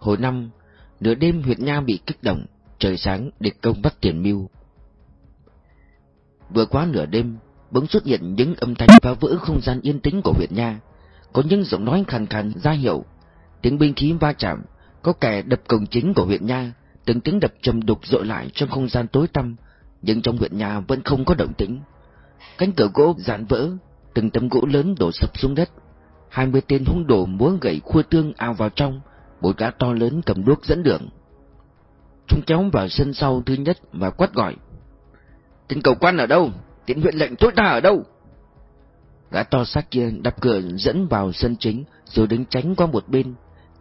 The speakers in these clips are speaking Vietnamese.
Hồi năm, nửa đêm huyện Nha bị kích động, trời sáng địch công bắt tiền mưu. Vừa quá nửa đêm, bỗng xuất hiện những âm thanh phá vỡ không gian yên tĩnh của huyện Nha. Có những giọng nói khàn khàn ra hiệu, tiếng binh khí va chạm, có kẻ đập cổng chính của huyện Nha, từng tiếng đập trầm đục dội lại trong không gian tối tăm, nhưng trong huyện Nha vẫn không có động tĩnh. Cánh cửa gỗ dạn vỡ, từng tấm gỗ lớn đổ sập xuống đất. Hai mươi tên hung đồ múa gậy khua tương ao vào trong, một gã to lớn cầm đuốc dẫn đường. Chúng kéo vào sân sau thứ nhất và quát gọi. Tên cầu quan ở đâu? Tiến huyện lệnh tối ta ở đâu? Gã to xác kia đập cửa dẫn vào sân chính rồi đứng tránh qua một bên,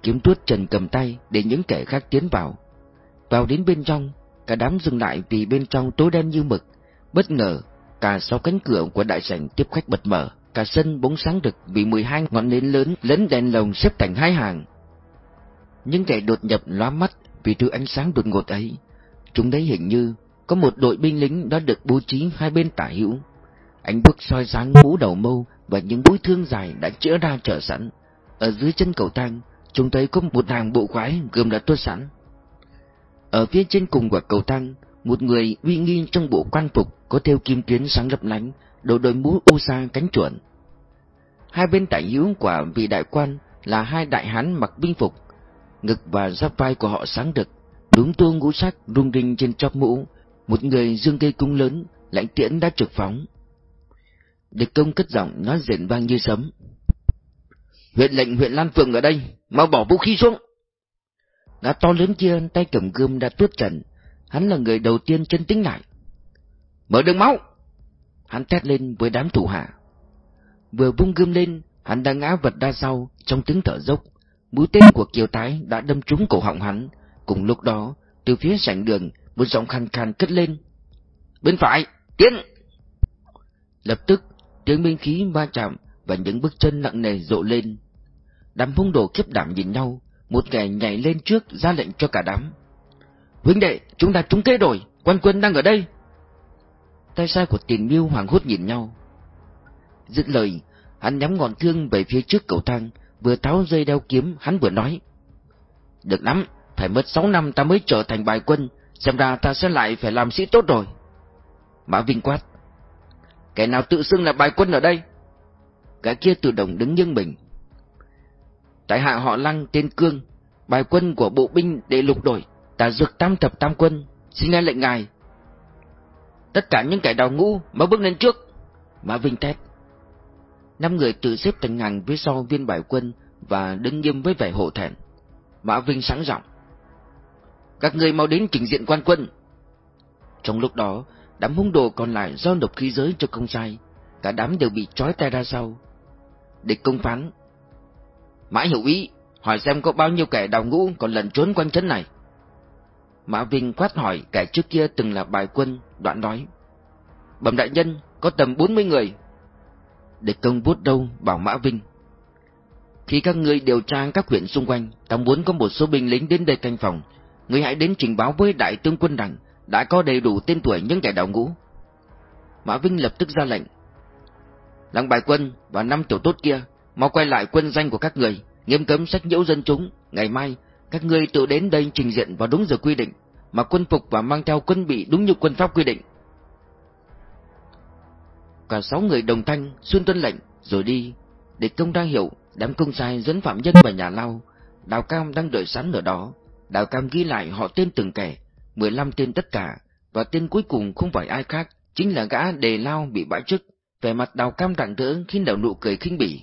kiếm tuốt trần cầm tay để những kẻ khác tiến vào. Vào đến bên trong, cả đám dừng lại vì bên trong tối đen như mực. Bất ngờ, cả sau cánh cửa của đại sảnh tiếp khách bật mở, cả sân bỗng sáng rực vì 12 ngọn nến lớn lấn đèn lồng xếp thành hai hàng. Những kẻ đột nhập lóa mắt vì thứ ánh sáng đột ngột ấy. Chúng thấy hình như có một đội binh lính đã được bố trí hai bên tả hữu. Ánh bước soi sáng mũ đầu mâu và những mũi thương dài đã chữa ra trở sẵn. Ở dưới chân cầu thang, chúng thấy có một hàng bộ khoái gươm đã tuốt sẵn. Ở phía trên cùng của cầu thang, một người uy nghi trong bộ quan phục có theo kim tuyến sáng lấp lánh, đội đội mũ u sa cánh chuẩn. Hai bên tả hữu của vị đại quan là hai đại hán mặc binh phục, ngực và giáp vai của họ sáng rực, đúng tua ngũ sắc rung rinh trên chóp mũ, một người dương cây cung lớn, lãnh tiễn đã trực phóng. Địch công cất giọng nói rền vang như sấm. Huyện lệnh huyện Lan Phượng ở đây, mau bỏ vũ khí xuống. Gã to lớn kia tay cầm gươm đã tuốt trần, hắn là người đầu tiên chân tính lại. Mở đường máu! Hắn thét lên với đám thủ hạ. Vừa vung gươm lên, hắn đã ngã vật ra sau trong tiếng thở dốc. Mũi tên của Kiều Tái đã đâm trúng cổ họng hắn. Cùng lúc đó, từ phía sảnh đường, một giọng khàn khàn cất lên. Bên phải, tiến! Lập tức, tiếng binh khí va chạm và những bước chân nặng nề rộ lên. Đám hung đồ kiếp đảm nhìn nhau, một kẻ nhảy lên trước ra lệnh cho cả đám. Huynh đệ, chúng ta trúng kế rồi, quan quân đang ở đây. Tay sai của tiền miêu hoàng hốt nhìn nhau. Dứt lời, hắn nhắm ngọn thương về phía trước cầu thang, vừa tháo dây đeo kiếm, hắn vừa nói. Được lắm, phải mất sáu năm ta mới trở thành bài quân, xem ra ta sẽ lại phải làm sĩ tốt rồi. Mã Vinh quát. Kẻ nào tự xưng là bài quân ở đây? Gã kia tự động đứng nghiêng mình. Tại hạ họ lăng tên Cương, bài quân của bộ binh để lục đổi, ta dược tam thập tam quân, xin nghe lệnh ngài. Tất cả những kẻ đào ngũ mới bước lên trước. Mã Vinh thét. Năm người tự xếp thành hàng phía sau viên bài quân và đứng nghiêm với vẻ hộ thẹn. Mã Vinh sáng giọng. Các người mau đến trình diện quan quân. Trong lúc đó, đám hung đồ còn lại do nộp khí giới cho công sai, cả đám đều bị trói tay ra sau. Địch công phán. Mã hiểu ý, hỏi xem có bao nhiêu kẻ đào ngũ còn lẩn trốn quanh trấn này. Mã Vinh quát hỏi kẻ trước kia từng là bài quân, đoạn nói. Bẩm đại nhân, có tầm 40 người để công bút đâu, bảo Mã Vinh. Khi các ngươi điều tra các huyện xung quanh, ta muốn có một số binh lính đến đây canh phòng. Ngươi hãy đến trình báo với đại tướng quân rằng đã có đầy đủ tên tuổi những kẻ đào ngũ. Mã Vinh lập tức ra lệnh. Lăng bài quân và năm tiểu tốt kia, mau quay lại quân danh của các người, nghiêm cấm sách nhiễu dân chúng. Ngày mai, các ngươi tự đến đây trình diện vào đúng giờ quy định, mà quân phục và mang theo quân bị đúng như quân pháp quy định. Cả sáu người đồng thanh xuân tuân lệnh rồi đi. Địch công đang hiểu đám công sai dẫn phạm nhân vào nhà lao. Đào Cam đang đợi sẵn ở đó. Đào Cam ghi lại họ tên từng kẻ, 15 tên tất cả, và tên cuối cùng không phải ai khác, chính là gã đề lao bị bãi chức. Vẻ mặt Đào Cam rạng rỡ khi đầu nụ cười khinh bỉ.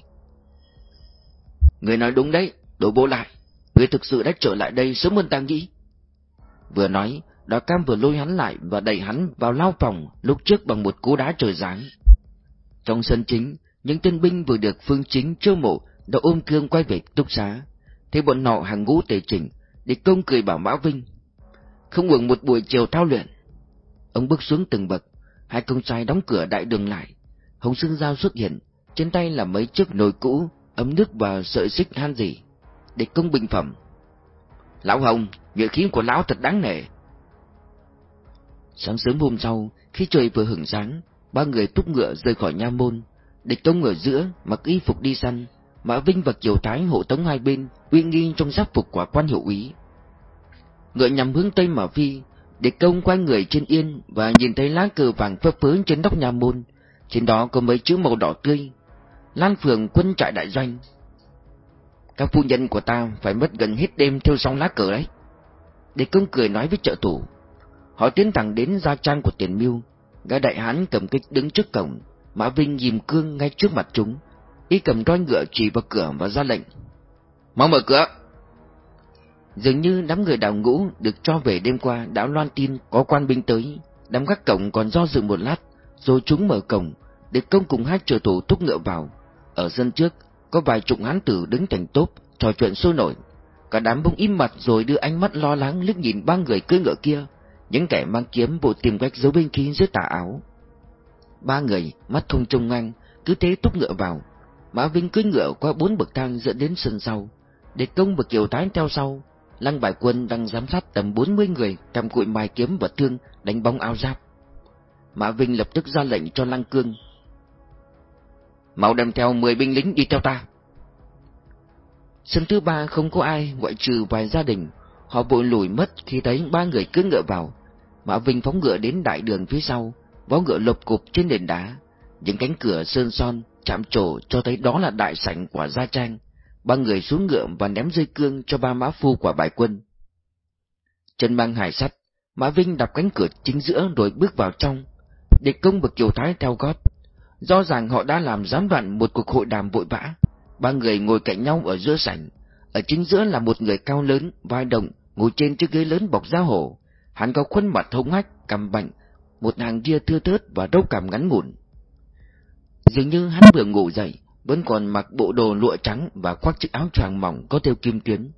Người nói đúng đấy, đổ bộ lại. Người thực sự đã trở lại đây sớm hơn ta nghĩ. Vừa nói, Đào Cam vừa lôi hắn lại và đẩy hắn vào lao phòng lúc trước bằng một cú đá trời giáng. Trong sân chính, những tên binh vừa được phương chính chiêu mộ đã ôm cương quay về túc xá. Thấy bọn nọ hàng ngũ tề chỉnh, địch công cười bảo Mã Vinh. Không ngừng một buổi chiều thao luyện. Ông bước xuống từng bậc, hai công trai đóng cửa đại đường lại. Hồng Sương Giao xuất hiện, trên tay là mấy chiếc nồi cũ, ấm nước và sợi xích han gì. Địch công bình phẩm. Lão Hồng, nhuệ khí của lão thật đáng nể. Sáng sớm hôm sau, khi trời vừa hửng sáng, ba người túc ngựa rời khỏi nha môn. Địch công ở giữa, mặc y phục đi săn, Mã Vinh và Kiều Thái hộ tống hai bên, uy nghi trong giáp phục quả quan hiệu úy. Ngựa nhằm hướng tây mà phi, địch công quay người trên yên và nhìn thấy lá cờ vàng phấp phới trên nóc nhà môn, trên đó có mấy chữ màu đỏ tươi. Lan phường quân trại đại doanh. Các phu nhân của ta phải mất gần hết đêm theo xong lá cờ đấy. Địch công cười nói với trợ thủ. Họ tiến thẳng đến gia trang của tiền mưu, gã đại hán cầm kích đứng trước cổng, Mã Vinh dìm cương ngay trước mặt chúng. Y cầm roi ngựa chỉ vào cửa và ra lệnh. Mau mở cửa! Dường như đám người đào ngũ được cho về đêm qua đã loan tin có quan binh tới. Đám gác cổng còn do dự một lát, rồi chúng mở cổng, để công cùng hai trợ thủ thúc ngựa vào. Ở sân trước, có vài chục hán tử đứng thành tốp, trò chuyện sôi nổi. Cả đám bỗng im mặt rồi đưa ánh mắt lo lắng liếc nhìn ba người cưỡi ngựa kia, những kẻ mang kiếm bộ tìm cách giấu binh khí dưới tà áo. Ba người, mắt không trông ngang, cứ thế túc ngựa vào. Mã Vinh cưỡi ngựa qua bốn bậc thang dẫn đến sân sau. Địch công và Kiều tái theo sau. Lăng Bài Quân đang giám sát tầm bốn mươi người cầm cụi mài kiếm và thương đánh bóng áo giáp. Mã Vinh lập tức ra lệnh cho Lăng Cương. Mau đem theo mười binh lính đi theo ta. Sân thứ ba không có ai ngoại trừ vài gia đình. Họ vội lùi mất khi thấy ba người cứ ngựa vào. Mã Vinh phóng ngựa đến đại đường phía sau, vó ngựa lộp cục trên nền đá, những cánh cửa sơn son chạm trổ cho thấy đó là đại sảnh của gia trang. Ba người xuống ngựa và ném dây cương cho ba mã phu của bài quân. Chân mang hải sắt, Mã Vinh đập cánh cửa chính giữa rồi bước vào trong. Địch công bực kiều thái theo gót. Do rằng họ đã làm gián đoạn một cuộc hội đàm vội vã. Ba người ngồi cạnh nhau ở giữa sảnh. Ở chính giữa là một người cao lớn, vai động, ngồi trên chiếc ghế lớn bọc da hổ. Hắn có khuôn mặt hống hách, cầm bệnh, một hàng ria thưa thớt và râu cằm ngắn ngủn. Dường như hắn vừa ngủ dậy, vẫn còn mặc bộ đồ lụa trắng và khoác chiếc áo choàng mỏng có theo kim tuyến.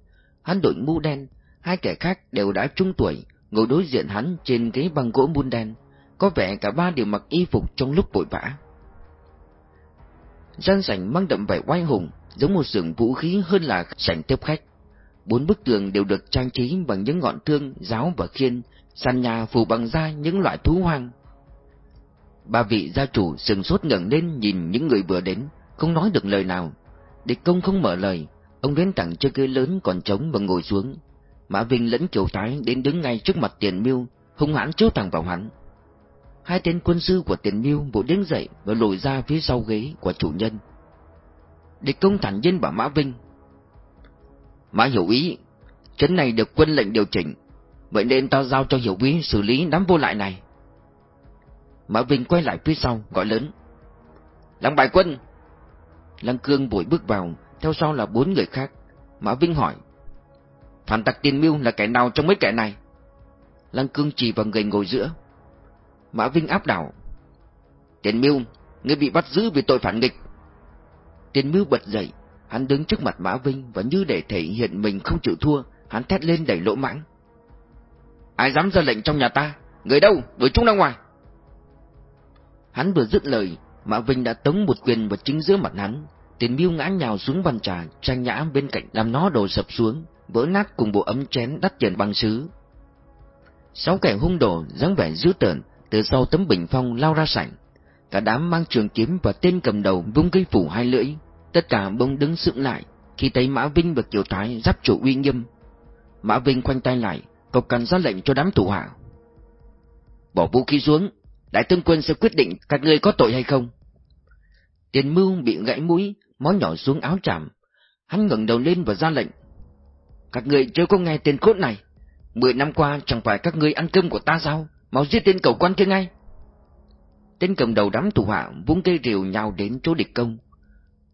Hắn đội mũ đen, hai kẻ khác đều đã trung tuổi, ngồi đối diện hắn trên ghế băng gỗ mun đen. Có vẻ cả ba đều mặc y phục trong lúc vội vã. Gian sảnh mang đậm vẻ oai hùng, giống một xưởng vũ khí hơn là sảnh tiếp khách. Bốn bức tường đều được trang trí bằng những ngọn thương, giáo và khiên, sàn nhà phủ bằng da những loại thú hoang. Ba vị gia chủ sừng sốt ngẩng lên nhìn những người vừa đến, không nói được lời nào. Địch công không mở lời, ông đến tặng chơi ghế lớn còn trống và ngồi xuống. Mã Vinh lẫn Kiều Tái đến đứng ngay trước mặt Tiền Miêu, hung hãn chiếu thẳng vào hắn. Hai tên quân sư của Tiền Miêu vội đứng dậy và lùi ra phía sau ghế của chủ nhân. Địch công thản nhiên bảo Mã Vinh. Mã hiểu ý, chấn này được quân lệnh điều chỉnh, vậy nên tao giao cho hiểu ý xử lý đám vô lại này. Mã Vinh quay lại phía sau, gọi lớn. Lăng bài quân! Lăng Cương vội bước vào, theo sau là bốn người khác. Mã Vinh hỏi. Phản tặc tiền mưu là kẻ nào trong mấy kẻ này? Lăng Cương chỉ vào người ngồi giữa. Mã Vinh áp đảo. Tiền mưu, ngươi bị bắt giữ vì tội phản nghịch. Tiền mưu bật dậy, hắn đứng trước mặt Mã Vinh và như để thể hiện mình không chịu thua, hắn thét lên đẩy lỗ mãng. Ai dám ra lệnh trong nhà ta? Người đâu? Đuổi chúng ra ngoài. Hắn vừa dứt lời, Mã Vinh đã tống một quyền vào chính giữa mặt hắn. Tiền mưu ngã nhào xuống bàn trà, trang nhã bên cạnh làm nó đổ sập xuống, vỡ nát cùng bộ ấm chén đắt tiền bằng sứ. Sáu kẻ hung đồ, dáng vẻ dữ tợn, từ sau tấm bình phong lao ra sảnh. Cả đám mang trường kiếm và tên cầm đầu vung cây phủ hai lưỡi. Tất cả bỗng đứng sững lại, khi thấy Mã Vinh và Kiều Thái giáp chủ uy nghiêm. Mã Vinh khoanh tay lại, cậu cần ra lệnh cho đám thủ hạ. Bỏ vũ khí xuống, đại tướng quân sẽ quyết định các ngươi có tội hay không. Tiền mưu bị gãy mũi, mó nhỏ xuống áo chạm. Hắn ngẩng đầu lên và ra lệnh. Các ngươi chưa có nghe tên cốt này. Mười năm qua chẳng phải các ngươi ăn cơm của ta sao? Mau giết tên cầu quan kia ngay. Tên cầm đầu đám thủ hạ vung cây rìu nhào đến chỗ địch công.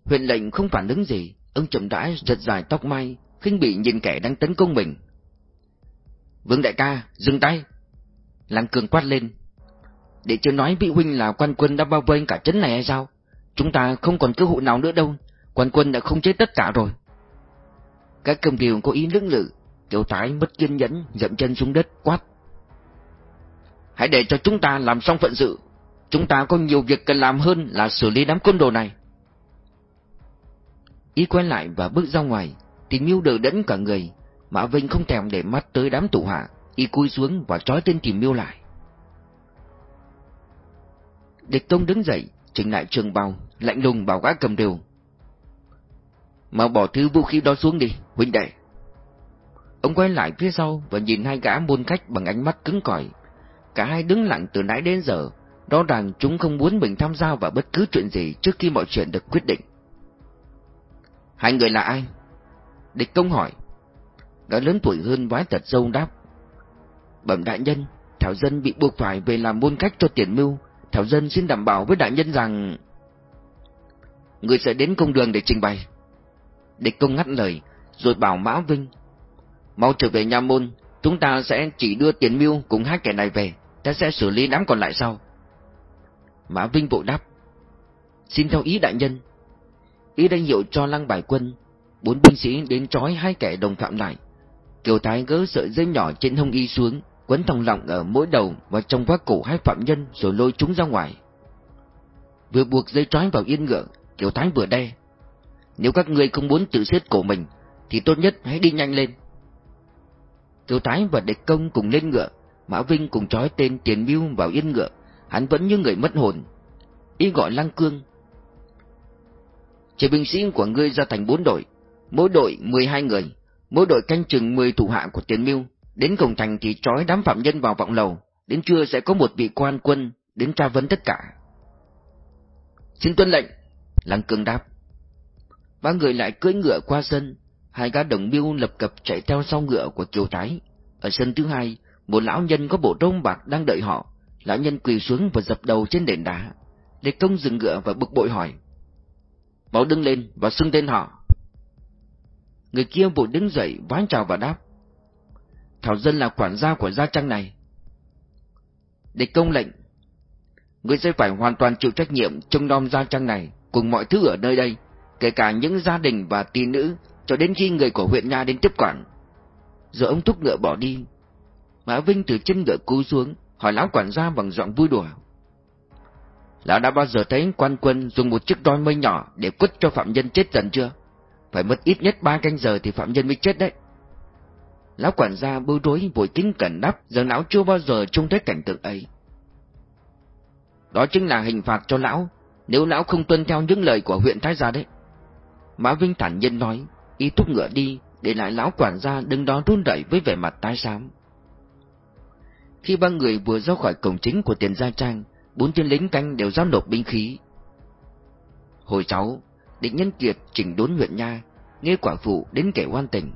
Huyện lệnh không phản ứng gì, ông chậm rãi giật dài tóc mai, khinh bị nhìn kẻ đang tấn công mình. Vương đại ca, dừng tay! Lăng cường quát lên. Để chưa nói vị huynh là quan quân đã bao vây cả trấn này hay sao? Chúng ta không còn cơ hội nào nữa đâu, quan quân đã không chế tất cả rồi. Các cầm điều có ý lưỡng lự, kiểu tái mất kiên nhẫn, dậm chân xuống đất, quát. Hãy để cho chúng ta làm xong phận sự, chúng ta có nhiều việc cần làm hơn là xử lý đám côn đồ này. Ý quay lại và bước ra ngoài, tình miêu đỡ đẫn cả người, Mã Vinh không thèm để mắt tới đám tụ hạ, y cúi xuống và trói tên tìm miêu lại. Địch Tông đứng dậy, chỉnh lại trường bào, lạnh lùng bảo gã cầm đều. Mau bỏ thứ vũ khí đó xuống đi, huynh đệ. Ông quay lại phía sau và nhìn hai gã môn khách bằng ánh mắt cứng cỏi. Cả hai đứng lặng từ nãy đến giờ, rõ ràng chúng không muốn mình tham gia vào bất cứ chuyện gì trước khi mọi chuyện được quyết định. Hai người là ai? Địch công hỏi. Gã lớn tuổi hơn vái tật dâu đáp. Bẩm đại nhân, Thảo Dân bị buộc phải về làm môn cách cho tiền mưu. Thảo Dân xin đảm bảo với đại nhân rằng... Người sẽ đến công đường để trình bày. Địch công ngắt lời, rồi bảo Mã Vinh. Mau trở về nhà môn, chúng ta sẽ chỉ đưa tiền mưu cùng hai kẻ này về, ta sẽ xử lý đám còn lại sau. Mã Vinh vội đáp. Xin theo ý đại nhân. Ý đang hiệu cho lăng bài quân, bốn binh sĩ đến trói hai kẻ đồng phạm lại. Kiều Thái gỡ sợi dây nhỏ trên hông y xuống, quấn thòng lọng ở mỗi đầu và trong vác cổ hai phạm nhân rồi lôi chúng ra ngoài. Vừa buộc dây trói vào yên ngựa, Kiều Thái vừa đe. Nếu các ngươi không muốn tự xiết cổ mình, thì tốt nhất hãy đi nhanh lên. Kiều Thái và địch công cùng lên ngựa, Mã Vinh cùng trói tên Tiền Mưu vào yên ngựa, hắn vẫn như người mất hồn. Y gọi Lăng Cương. Chỉ binh sĩ của ngươi ra thành bốn đội, mỗi đội mười hai người, mỗi đội canh chừng mười thủ hạ của Tiền Mưu, đến cổng thành thì trói đám phạm nhân vào vọng lầu, đến trưa sẽ có một vị quan quân đến tra vấn tất cả. Xin tuân lệnh, Lăng Cương đáp. Ba người lại cưỡi ngựa qua sân, hai gã đồng mưu lập cập chạy theo sau ngựa của Kiều Thái. Ở sân thứ hai, một lão nhân có bộ rông bạc đang đợi họ, lão nhân quỳ xuống và dập đầu trên nền đá. Lê Công dừng ngựa và bực bội hỏi. Mau đứng lên và xưng tên họ. Người kia vội đứng dậy vái chào và đáp. Thảo Dân là quản gia của gia trang này. để công lệnh. Người sẽ phải hoàn toàn chịu trách nhiệm trông nom gia trang này cùng mọi thứ ở nơi đây, kể cả những gia đình và tỷ nữ, cho đến khi người của huyện Nha đến tiếp quản. Rồi ông thúc ngựa bỏ đi. Mã Vinh từ chân ngựa cú xuống, hỏi lão quản gia bằng giọng vui đùa. Lão đã bao giờ thấy quan quân dùng một chiếc roi mây nhỏ để quất cho phạm nhân chết dần chưa? Phải mất ít nhất ba canh giờ thì phạm nhân mới chết đấy. Lão quản gia bưu rối vội kính cẩn đáp rằng lão chưa bao giờ trông thấy cảnh tượng ấy. Đó chính là hình phạt cho lão, nếu lão không tuân theo những lời của huyện Thái Gia đấy. Mã Vinh thản nhiên nói, y thúc ngựa đi, để lại lão quản gia đứng đó run rẩy với vẻ mặt tái xám. Khi ba người vừa ra khỏi cổng chính của tiền gia trang, bốn tên lính canh đều giao nộp binh khí. Hồi cháu, định nhân kiệt chỉnh đốn huyện Nha, nghe quả phụ đến kẻ oan tỉnh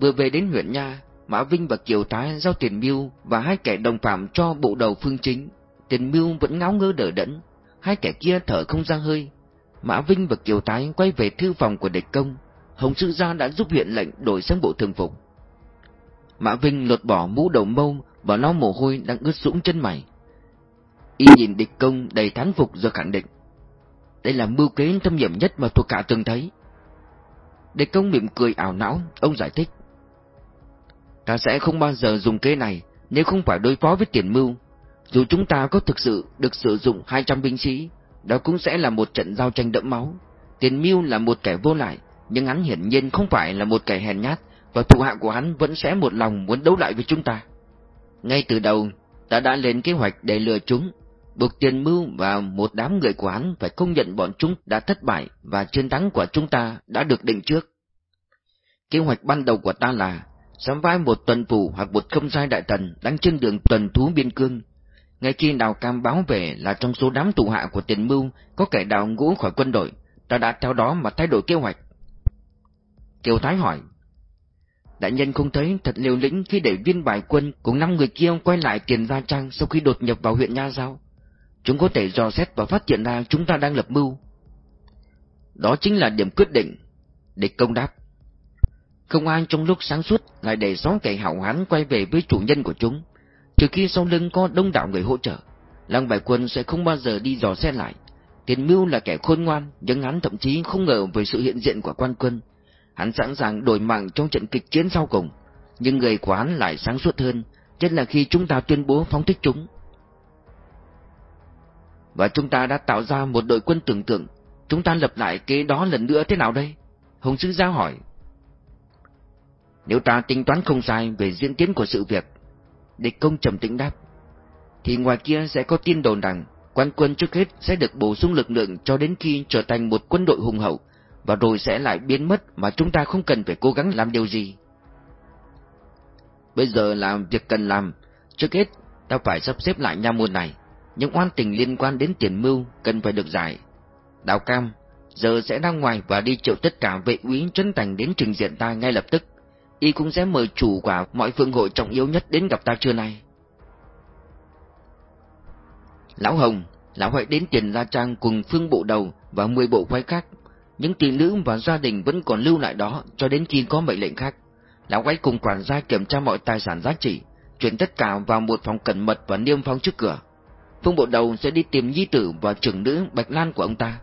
Vừa về đến huyện Nha, Mã Vinh và Kiều Thái giao tiền mưu và hai kẻ đồng phạm cho bộ đầu phương chính. Tiền mưu vẫn ngáo ngơ đỡ đẫn, hai kẻ kia thở không ra hơi. Mã Vinh và Kiều Thái quay về thư phòng của địch công, Hồng Sư Gia đã giúp huyện lệnh đổi sang bộ thường phục. Mã Vinh lột bỏ mũ đầu mâu và lau mồ hôi đang ướt sũng chân mày. Y nhìn địch công đầy thán phục rồi khẳng định. Đây là mưu kế thâm hiểm nhất mà thuộc cả từng thấy. Địch công mỉm cười ảo não, ông giải thích. Ta sẽ không bao giờ dùng kế này nếu không phải đối phó với tiền mưu. Dù chúng ta có thực sự được sử dụng 200 binh sĩ, đó cũng sẽ là một trận giao tranh đẫm máu. Tiền mưu là một kẻ vô lại, nhưng hắn hiển nhiên không phải là một kẻ hèn nhát, và thủ hạ của hắn vẫn sẽ một lòng muốn đấu lại với chúng ta. Ngay từ đầu, ta đã lên kế hoạch để lừa chúng, buộc tiền mưu và một đám người của hắn phải công nhận bọn chúng đã thất bại và chiến thắng của chúng ta đã được định trước. Kế hoạch ban đầu của ta là sắm vai một tuần phủ hoặc một không sai đại thần đang trên đường tuần thú biên cương. Ngay khi đào cam báo về là trong số đám tù hạ của tiền mưu có kẻ đào ngũ khỏi quân đội, ta đã theo đó mà thay đổi kế hoạch. Kiều Thái hỏi, Đại nhân không thấy thật liều lĩnh khi để viên bài quân cùng năm người kia quay lại tiền gia trang sau khi đột nhập vào huyện Nha Giao. Chúng có thể dò xét và phát hiện ra chúng ta đang lập mưu. Đó chính là điểm quyết định. Địch công đáp. Không ai trong lúc sáng suốt lại để gió kẻ hảo hán quay về với chủ nhân của chúng. Trừ khi sau lưng có đông đảo người hỗ trợ, lăng bài quân sẽ không bao giờ đi dò xét lại. Tiền mưu là kẻ khôn ngoan, nhưng hắn thậm chí không ngờ về sự hiện diện của quan quân, Hắn sẵn sàng đổi mạng trong trận kịch chiến sau cùng, nhưng người của hắn lại sáng suốt hơn, nhất là khi chúng ta tuyên bố phóng thích chúng. Và chúng ta đã tạo ra một đội quân tưởng tượng, chúng ta lập lại kế đó lần nữa thế nào đây? Hồng Sứ Giao hỏi. Nếu ta tính toán không sai về diễn tiến của sự việc, địch công trầm tĩnh đáp, thì ngoài kia sẽ có tin đồn rằng quan quân trước hết sẽ được bổ sung lực lượng cho đến khi trở thành một quân đội hùng hậu, và rồi sẽ lại biến mất mà chúng ta không cần phải cố gắng làm điều gì. Bây giờ làm việc cần làm, trước hết ta phải sắp xếp lại nha môn này, những oan tình liên quan đến tiền mưu cần phải được giải. Đào Cam, giờ sẽ ra ngoài và đi triệu tất cả vệ úy chân thành đến trình diện ta ngay lập tức. Y cũng sẽ mời chủ quả mọi phương hội trọng yếu nhất đến gặp ta trưa nay. Lão Hồng, Lão hãy đến tiền La Trang cùng phương bộ đầu và 10 bộ quái khác. Những tỷ nữ và gia đình vẫn còn lưu lại đó cho đến khi có mệnh lệnh khác. Lão Huệ cùng quản gia kiểm tra mọi tài sản giá trị, chuyển tất cả vào một phòng cẩn mật và niêm phong trước cửa. Phương bộ đầu sẽ đi tìm di tử và trưởng nữ Bạch Lan của ông ta.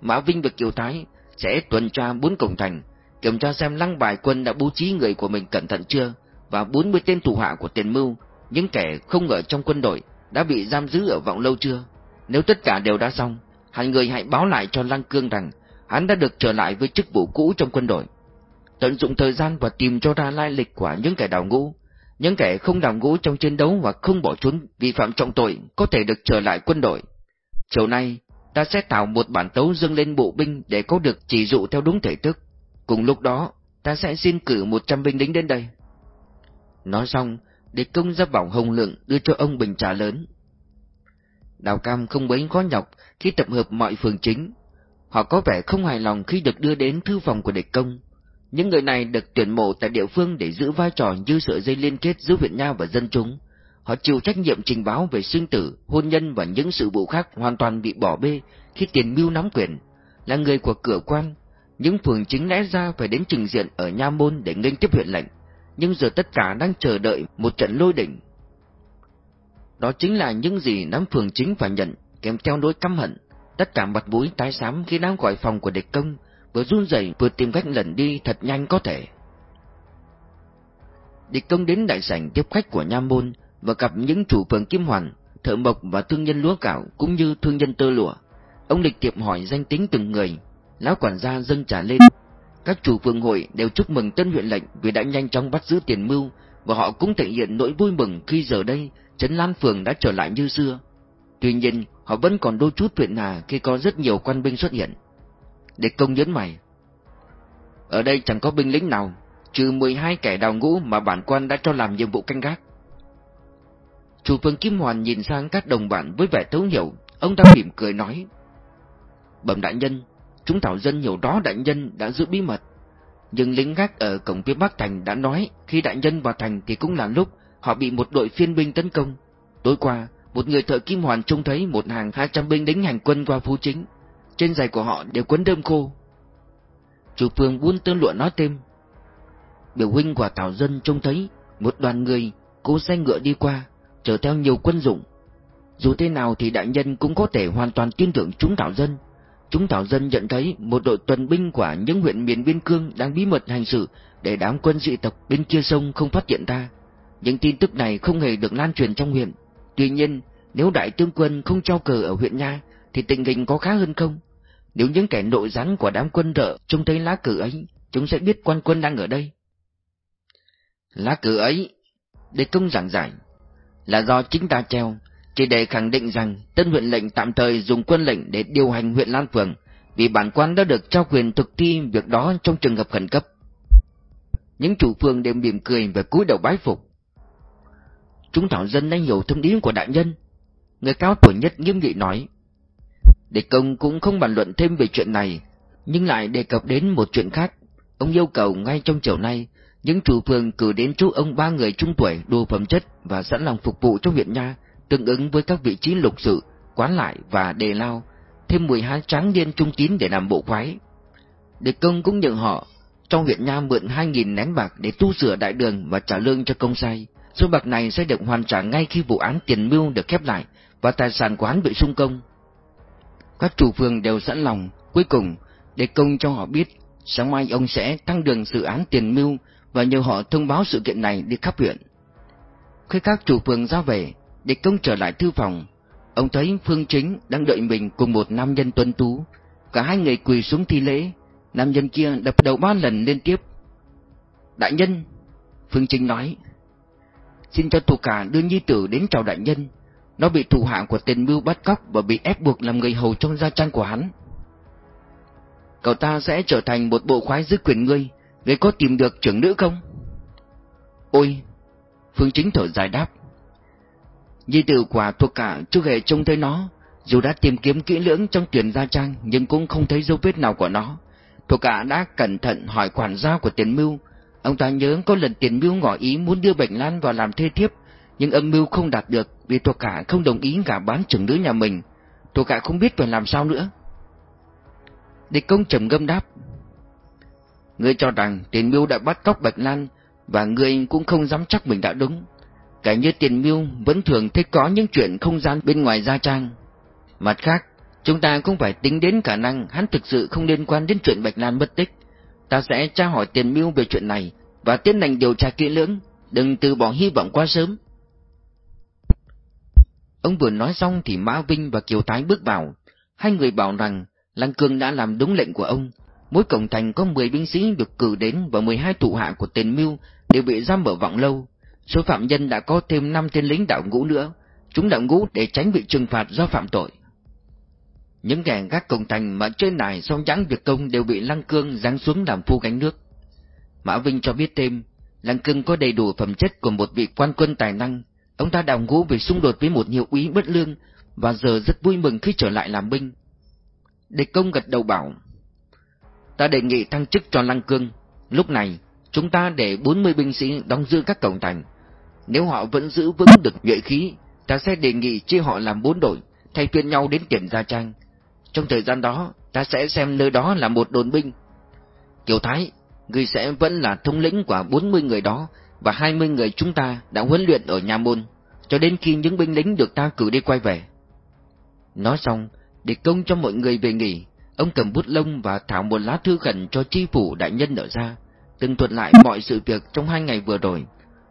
Mã Vinh và Kiều Thái sẽ tuần tra bốn cổng thành, kiểm tra xem lăng bài quân đã bố trí người của mình cẩn thận chưa, và 40 tên thủ hạ của tiền mưu, những kẻ không ở trong quân đội, đã bị giam giữ ở vọng lâu chưa? Nếu tất cả đều đã xong, hai người hãy báo lại cho Lăng Cương rằng hắn đã được trở lại với chức vụ cũ trong quân đội. Tận dụng thời gian và tìm cho ra lai lịch của những kẻ đào ngũ. Những kẻ không đào ngũ trong chiến đấu và không bỏ trốn vi phạm trọng tội có thể được trở lại quân đội. Chiều nay, ta sẽ tạo một bản tấu dâng lên bộ binh để có được chỉ dụ theo đúng thể thức. Cùng lúc đó, ta sẽ xin cử một trăm binh lính đến đây. Nói xong, Địch công ra bảo hồng lượng đưa cho ông bình trà lớn. Đào Cam không mấy khó nhọc khi tập hợp mọi phường chính. Họ có vẻ không hài lòng khi được đưa đến thư phòng của địch công. Những người này được tuyển mộ tại địa phương để giữ vai trò như sợi dây liên kết giữa Việt Nha và dân chúng. Họ chịu trách nhiệm trình báo về sinh tử, hôn nhân và những sự vụ khác hoàn toàn bị bỏ bê khi tiền mưu nắm quyền. Là người của cửa quan, những phường chính lẽ ra phải đến trình diện ở Nha Môn để nghênh tiếp huyện lệnh nhưng giờ tất cả đang chờ đợi một trận lôi đỉnh. Đó chính là những gì nắm phường chính phải nhận, kèm theo nỗi căm hận, tất cả mặt mũi tái xám khi đang gọi phòng của địch công, vừa run rẩy vừa tìm cách lẩn đi thật nhanh có thể. Địch công đến đại sảnh tiếp khách của Nha Môn và gặp những chủ phường Kim Hoàn, thợ mộc và thương nhân lúa gạo cũng như thương nhân tơ lụa. Ông địch tiệm hỏi danh tính từng người, lão quản gia dâng trả lên các chủ phường hội đều chúc mừng tân huyện lệnh vì đã nhanh chóng bắt giữ tiền mưu và họ cũng thể hiện nỗi vui mừng khi giờ đây Trấn Lan Phường đã trở lại như xưa. Tuy nhiên, họ vẫn còn đôi chút phiền hà khi có rất nhiều quan binh xuất hiện để công nhấn mày. Ở đây chẳng có binh lính nào, trừ 12 kẻ đào ngũ mà bản quan đã cho làm nhiệm vụ canh gác. Chủ vương Kim Hoàn nhìn sang các đồng bạn với vẻ thấu hiểu, ông ta mỉm cười nói. Bẩm đại nhân, Chúng thảo dân nhiều đó đại nhân đã giữ bí mật. Nhưng lính gác ở cổng phía Bắc Thành đã nói khi đại nhân vào thành thì cũng là lúc họ bị một đội phiên binh tấn công. Tối qua, một người thợ kim hoàn trông thấy một hàng hai trăm binh đánh hành quân qua phú chính. Trên giày của họ đều quấn đơm khô. Chủ phương buôn tương luận nói thêm. Biểu huynh của Thảo Dân trông thấy một đoàn người cố xe ngựa đi qua, chở theo nhiều quân dụng. Dù thế nào thì đại nhân cũng có thể hoàn toàn tin tưởng chúng Thảo Dân. Chúng Thảo Dân nhận thấy một đội tuần binh của những huyện miền biên cương đang bí mật hành sự để đám quân dị tộc bên kia sông không phát hiện ta. Những tin tức này không hề được lan truyền trong huyện. Tuy nhiên, nếu đại tướng quân không trao cờ ở huyện Nha, thì tình hình có khá hơn không? Nếu những kẻ nội gián của đám quân rợ trông thấy lá cờ ấy, chúng sẽ biết quan quân đang ở đây. Lá cờ ấy, để công giảng giải, là do chính ta treo, chỉ để khẳng định rằng tân huyện lệnh tạm thời dùng quân lệnh để điều hành huyện Lan Phường, vì bản quan đã được trao quyền thực thi việc đó trong trường hợp khẩn cấp. Những chủ phường đều mỉm cười và cúi đầu bái phục. Chúng thảo dân đã hiểu thông ý của đại nhân. Người cao tuổi nhất nghiêm nghị nói. Địch công cũng không bàn luận thêm về chuyện này, nhưng lại đề cập đến một chuyện khác. Ông yêu cầu ngay trong chiều nay, những chủ phường cử đến chú ông ba người trung tuổi đủ phẩm chất và sẵn lòng phục vụ cho huyện nha, tương ứng với các vị trí lục sự, quán lại và đề lao, thêm 12 tráng niên trung tín để làm bộ khoái. Địch công cũng nhận họ, trong huyện Nha mượn 2.000 nén bạc để tu sửa đại đường và trả lương cho công sai. Số bạc này sẽ được hoàn trả ngay khi vụ án tiền mưu được khép lại và tài sản của hắn bị sung công. Các chủ phường đều sẵn lòng, cuối cùng, để công cho họ biết, sáng mai ông sẽ tăng đường dự án tiền mưu và nhờ họ thông báo sự kiện này đi khắp huyện. Khi các chủ phường ra về, để công trở lại thư phòng, ông thấy Phương Chính đang đợi mình cùng một nam nhân tuân tú. Cả hai người quỳ xuống thi lễ, nam nhân kia đập đầu ba lần liên tiếp. Đại nhân, Phương Chính nói, xin cho thuộc cả đưa nhi tử đến chào đại nhân. Nó bị thủ hạ của tiền mưu bắt cóc và bị ép buộc làm người hầu trong gia trang của hắn. cậu ta sẽ trở thành một bộ khoái dưới quyền ngươi, ngươi có tìm được trưởng nữ không? Ôi! Phương Chính thở dài đáp. Nhi tử quả thuộc cả chưa hề trông thấy nó, dù đã tìm kiếm kỹ lưỡng trong tiền gia trang nhưng cũng không thấy dấu vết nào của nó. Thuộc cả đã cẩn thận hỏi quản gia của tiền mưu. Ông ta nhớ có lần tiền mưu ngỏ ý muốn đưa Bệnh Lan vào làm thê thiếp, nhưng âm mưu không đạt được vì thuộc cả không đồng ý gả bán trưởng nữ nhà mình. Thuộc cả không biết phải làm sao nữa. Địch công trầm ngâm đáp. Ngươi cho rằng tiền mưu đã bắt cóc Bạch Lan và ngươi cũng không dám chắc mình đã đúng. Cả như tiền mưu vẫn thường thấy có những chuyện không gian bên ngoài gia trang. Mặt khác, chúng ta cũng phải tính đến khả năng hắn thực sự không liên quan đến chuyện Bạch Lan mất tích. Ta sẽ tra hỏi tiền mưu về chuyện này và tiến hành điều tra kỹ lưỡng, đừng từ bỏ hy vọng quá sớm. Ông vừa nói xong thì Mã Vinh và Kiều Thái bước vào. Hai người bảo rằng Lăng Cương đã làm đúng lệnh của ông. Mỗi cổng thành có 10 binh sĩ được cử đến và 12 thủ hạ của tiền mưu đều bị giam ở vọng lâu. Số phạm nhân đã có thêm 5 tên lính đạo ngũ nữa. Chúng đạo ngũ để tránh bị trừng phạt do phạm tội. Những kẻ gác cổng thành mà chơi này xong nhãn việc công đều bị Lăng Cương giáng xuống làm phu gánh nước. Mã Vinh cho biết thêm, Lăng Cương có đầy đủ phẩm chất của một vị quan quân tài năng. Ông ta đào ngũ về xung đột với một hiệu úy bất lương và giờ rất vui mừng khi trở lại làm binh. Địch công gật đầu bảo, ta đề nghị thăng chức cho Lăng Cương. Lúc này, chúng ta để 40 binh sĩ đóng giữ các cổng thành. Nếu họ vẫn giữ vững được nhuệ khí, ta sẽ đề nghị chia họ làm bốn đội, thay phiên nhau đến kiểm gia trang. Trong thời gian đó, ta sẽ xem nơi đó là một đồn binh. Kiều Thái, ngươi sẽ vẫn là thống lĩnh của 40 người đó và 20 người chúng ta đã huấn luyện ở nhà môn, cho đến khi những binh lính được ta cử đi quay về. Nói xong, để công cho mọi người về nghỉ, ông cầm bút lông và thảo một lá thư khẩn cho tri phủ đại nhân ở ra, từng thuật lại mọi sự việc trong hai ngày vừa rồi.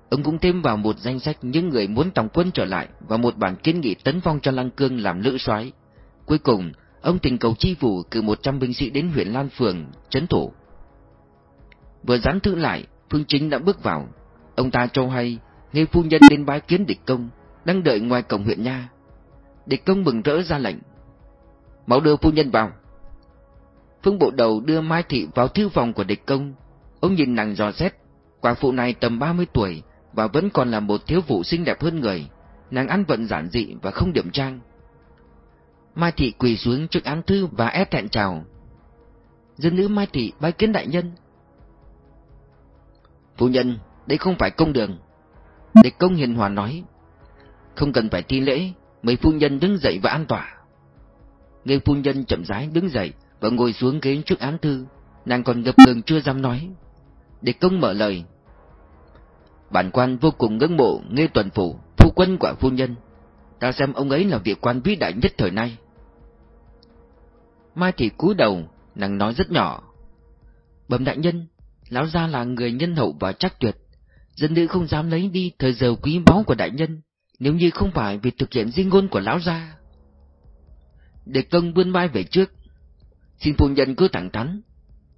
Ông cũng thêm vào một danh sách những người muốn tổng quân trở lại và một bản kiến nghị tấn phong cho Lăng Cương làm lữ soái. Cuối cùng, ông tình cầu chi phủ cử 100 binh sĩ đến huyện Lan Phường, trấn thủ. Vừa dán thư lại, Phương Chính đã bước vào. Ông ta cho hay, nghe phu nhân đến bái kiến địch công, đang đợi ngoài cổng huyện nha. Địch công mừng rỡ ra lệnh. Máu đưa phu nhân vào. Phương bộ đầu đưa Mai Thị vào thư phòng của địch công. Ông nhìn nàng dò xét, quả phụ này tầm 30 tuổi và vẫn còn là một thiếu phụ xinh đẹp hơn người. Nàng ăn vận giản dị và không điểm trang. Mai Thị quỳ xuống trước án thư và ép thẹn chào. Dân nữ Mai Thị bái kiến đại nhân. Phu nhân, đây không phải công đường. Địch công hiền hòa nói. Không cần phải thi lễ, mấy phu nhân đứng dậy và an tỏa. Người phu nhân chậm rãi đứng dậy và ngồi xuống ghế trước án thư, nàng còn ngập ngừng chưa dám nói. Địch công mở lời. Bản quan vô cùng ngưỡng mộ Nghe Tuần Phủ, phu quân của phu nhân. Ta xem ông ấy là vị quan vĩ đại nhất thời nay. Mai Thị cúi đầu, nàng nói rất nhỏ. Bẩm đại nhân, lão gia là người nhân hậu và chắc tuyệt. Dân nữ không dám lấy đi thời giờ quý báu của đại nhân, nếu như không phải vì thực hiện di ngôn của lão gia. Để công vươn vai về trước. Xin phu nhân cứ thẳng thắn.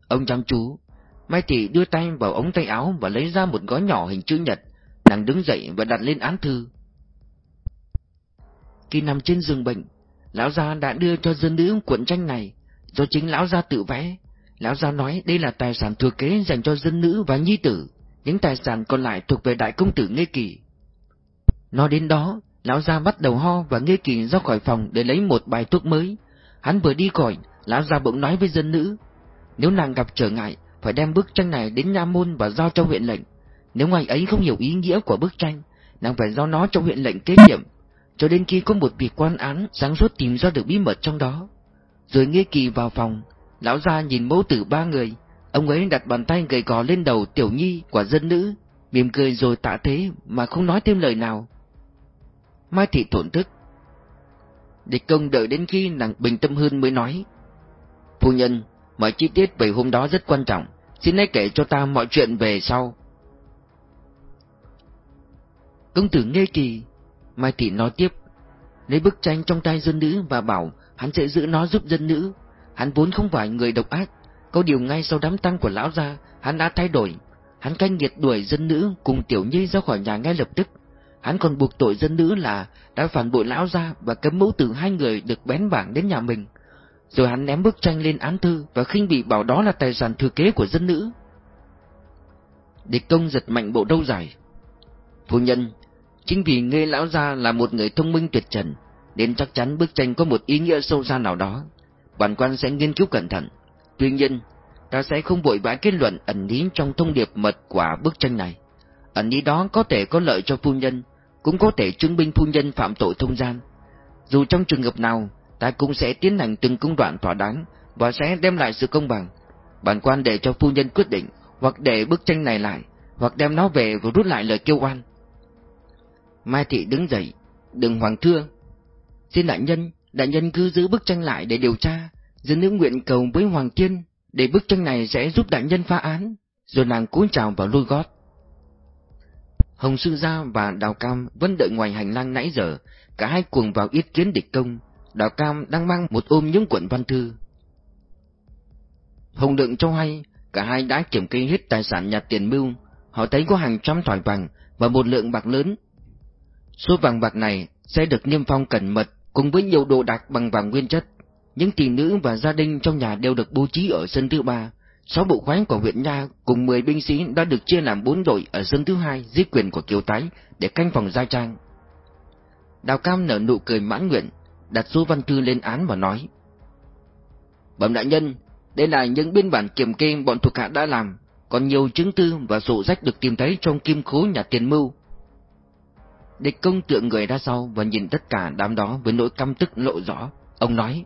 Ông chăm chú. Mai Thị đưa tay vào ống tay áo và lấy ra một gói nhỏ hình chữ nhật. Nàng đứng dậy và đặt lên án thư. Khi nằm trên giường bệnh, lão gia đã đưa cho dân nữ cuộn tranh này, do chính lão gia tự vẽ. Lão gia nói đây là tài sản thừa kế dành cho dân nữ và nhi tử, những tài sản còn lại thuộc về đại công tử Nghê Kỳ. Nói đến đó, lão gia bắt đầu ho và Nghê Kỳ ra khỏi phòng để lấy một bài thuốc mới. Hắn vừa đi khỏi, lão gia bỗng nói với dân nữ, nếu nàng gặp trở ngại, phải đem bức tranh này đến nha môn và giao cho huyện lệnh. Nếu ngài ấy không hiểu ý nghĩa của bức tranh, nàng phải giao nó cho huyện lệnh kế nhiệm, cho đến khi có một việc quan án sáng suốt tìm ra được bí mật trong đó. Rồi Nghê Kỳ vào phòng, lão gia nhìn mẫu tử ba người, ông ấy đặt bàn tay gầy gò lên đầu tiểu nhi của dân nữ, mỉm cười rồi tạ thế mà không nói thêm lời nào. Mai Thị thổn thức. Địch công đợi đến khi nàng bình tâm hơn mới nói. Phu nhân, mọi chi tiết về hôm đó rất quan trọng, xin hãy kể cho ta mọi chuyện về sau. Công tử nghe kỳ, Mai Thị nói tiếp, lấy bức tranh trong tay dân nữ và bảo hắn sẽ giữ nó giúp dân nữ. Hắn vốn không phải người độc ác, có điều ngay sau đám tang của lão gia, hắn đã thay đổi. Hắn canh nghiệt đuổi dân nữ cùng tiểu nhi ra khỏi nhà ngay lập tức. Hắn còn buộc tội dân nữ là đã phản bội lão gia và cấm mẫu tử hai người được bén bảng đến nhà mình. rồi hắn ném bức tranh lên án thư và khinh bị bảo đó là tài sản thừa kế của dân nữ. Địch công giật mạnh bộ đâu dài. Phu nhân, chính vì nghe lão gia là một người thông minh tuyệt trần, nên chắc chắn bức tranh có một ý nghĩa sâu xa nào đó. Bản quan sẽ nghiên cứu cẩn thận. Tuy nhiên, ta sẽ không vội vã kết luận ẩn ý trong thông điệp mật quả bức tranh này. Ẩn ý đó có thể có lợi cho phu nhân, cũng có thể chứng minh phu nhân phạm tội thông gian. Dù trong trường hợp nào, ta cũng sẽ tiến hành từng công đoạn thỏa đáng và sẽ đem lại sự công bằng. Bản quan để cho phu nhân quyết định, hoặc để bức tranh này lại, hoặc đem nó về và rút lại lời kêu oan. Mai Thị đứng dậy, đừng hoàng thưa. Xin đại nhân, đại nhân cứ giữ bức tranh lại để điều tra, dân nữ nguyện cầu với Hoàng Tiên, để bức tranh này sẽ giúp đại nhân phá án, rồi nàng cúi chào vào lôi gót. Hồng Sư Gia và Đào Cam vẫn đợi ngoài hành lang nãy giờ, cả hai cùng vào ý kiến địch công, Đào Cam đang mang một ôm những cuộn văn thư. Hồng Đựng cho hay, cả hai đã kiểm kê hết tài sản nhà tiền mưu, họ thấy có hàng trăm thỏi vàng và một lượng bạc lớn. Số vàng bạc này sẽ được niêm phong cẩn mật cùng với nhiều đồ đạc bằng vàng nguyên chất. Những tỷ nữ và gia đình trong nhà đều được bố trí ở sân thứ ba. Sáu bộ khoái của huyện Nha cùng 10 binh sĩ đã được chia làm bốn đội ở sân thứ hai dưới quyền của Kiều Tái để canh phòng gia trang. Đào Cam nở nụ cười mãn nguyện, đặt số văn thư lên án và nói. Bẩm đại nhân, đây là những biên bản kiểm kê bọn thuộc hạ đã làm, còn nhiều chứng tư và sổ sách được tìm thấy trong kim khố nhà tiền mưu. Địch công tượng người ra sau và nhìn tất cả đám đó với nỗi căm tức lộ rõ. Ông nói,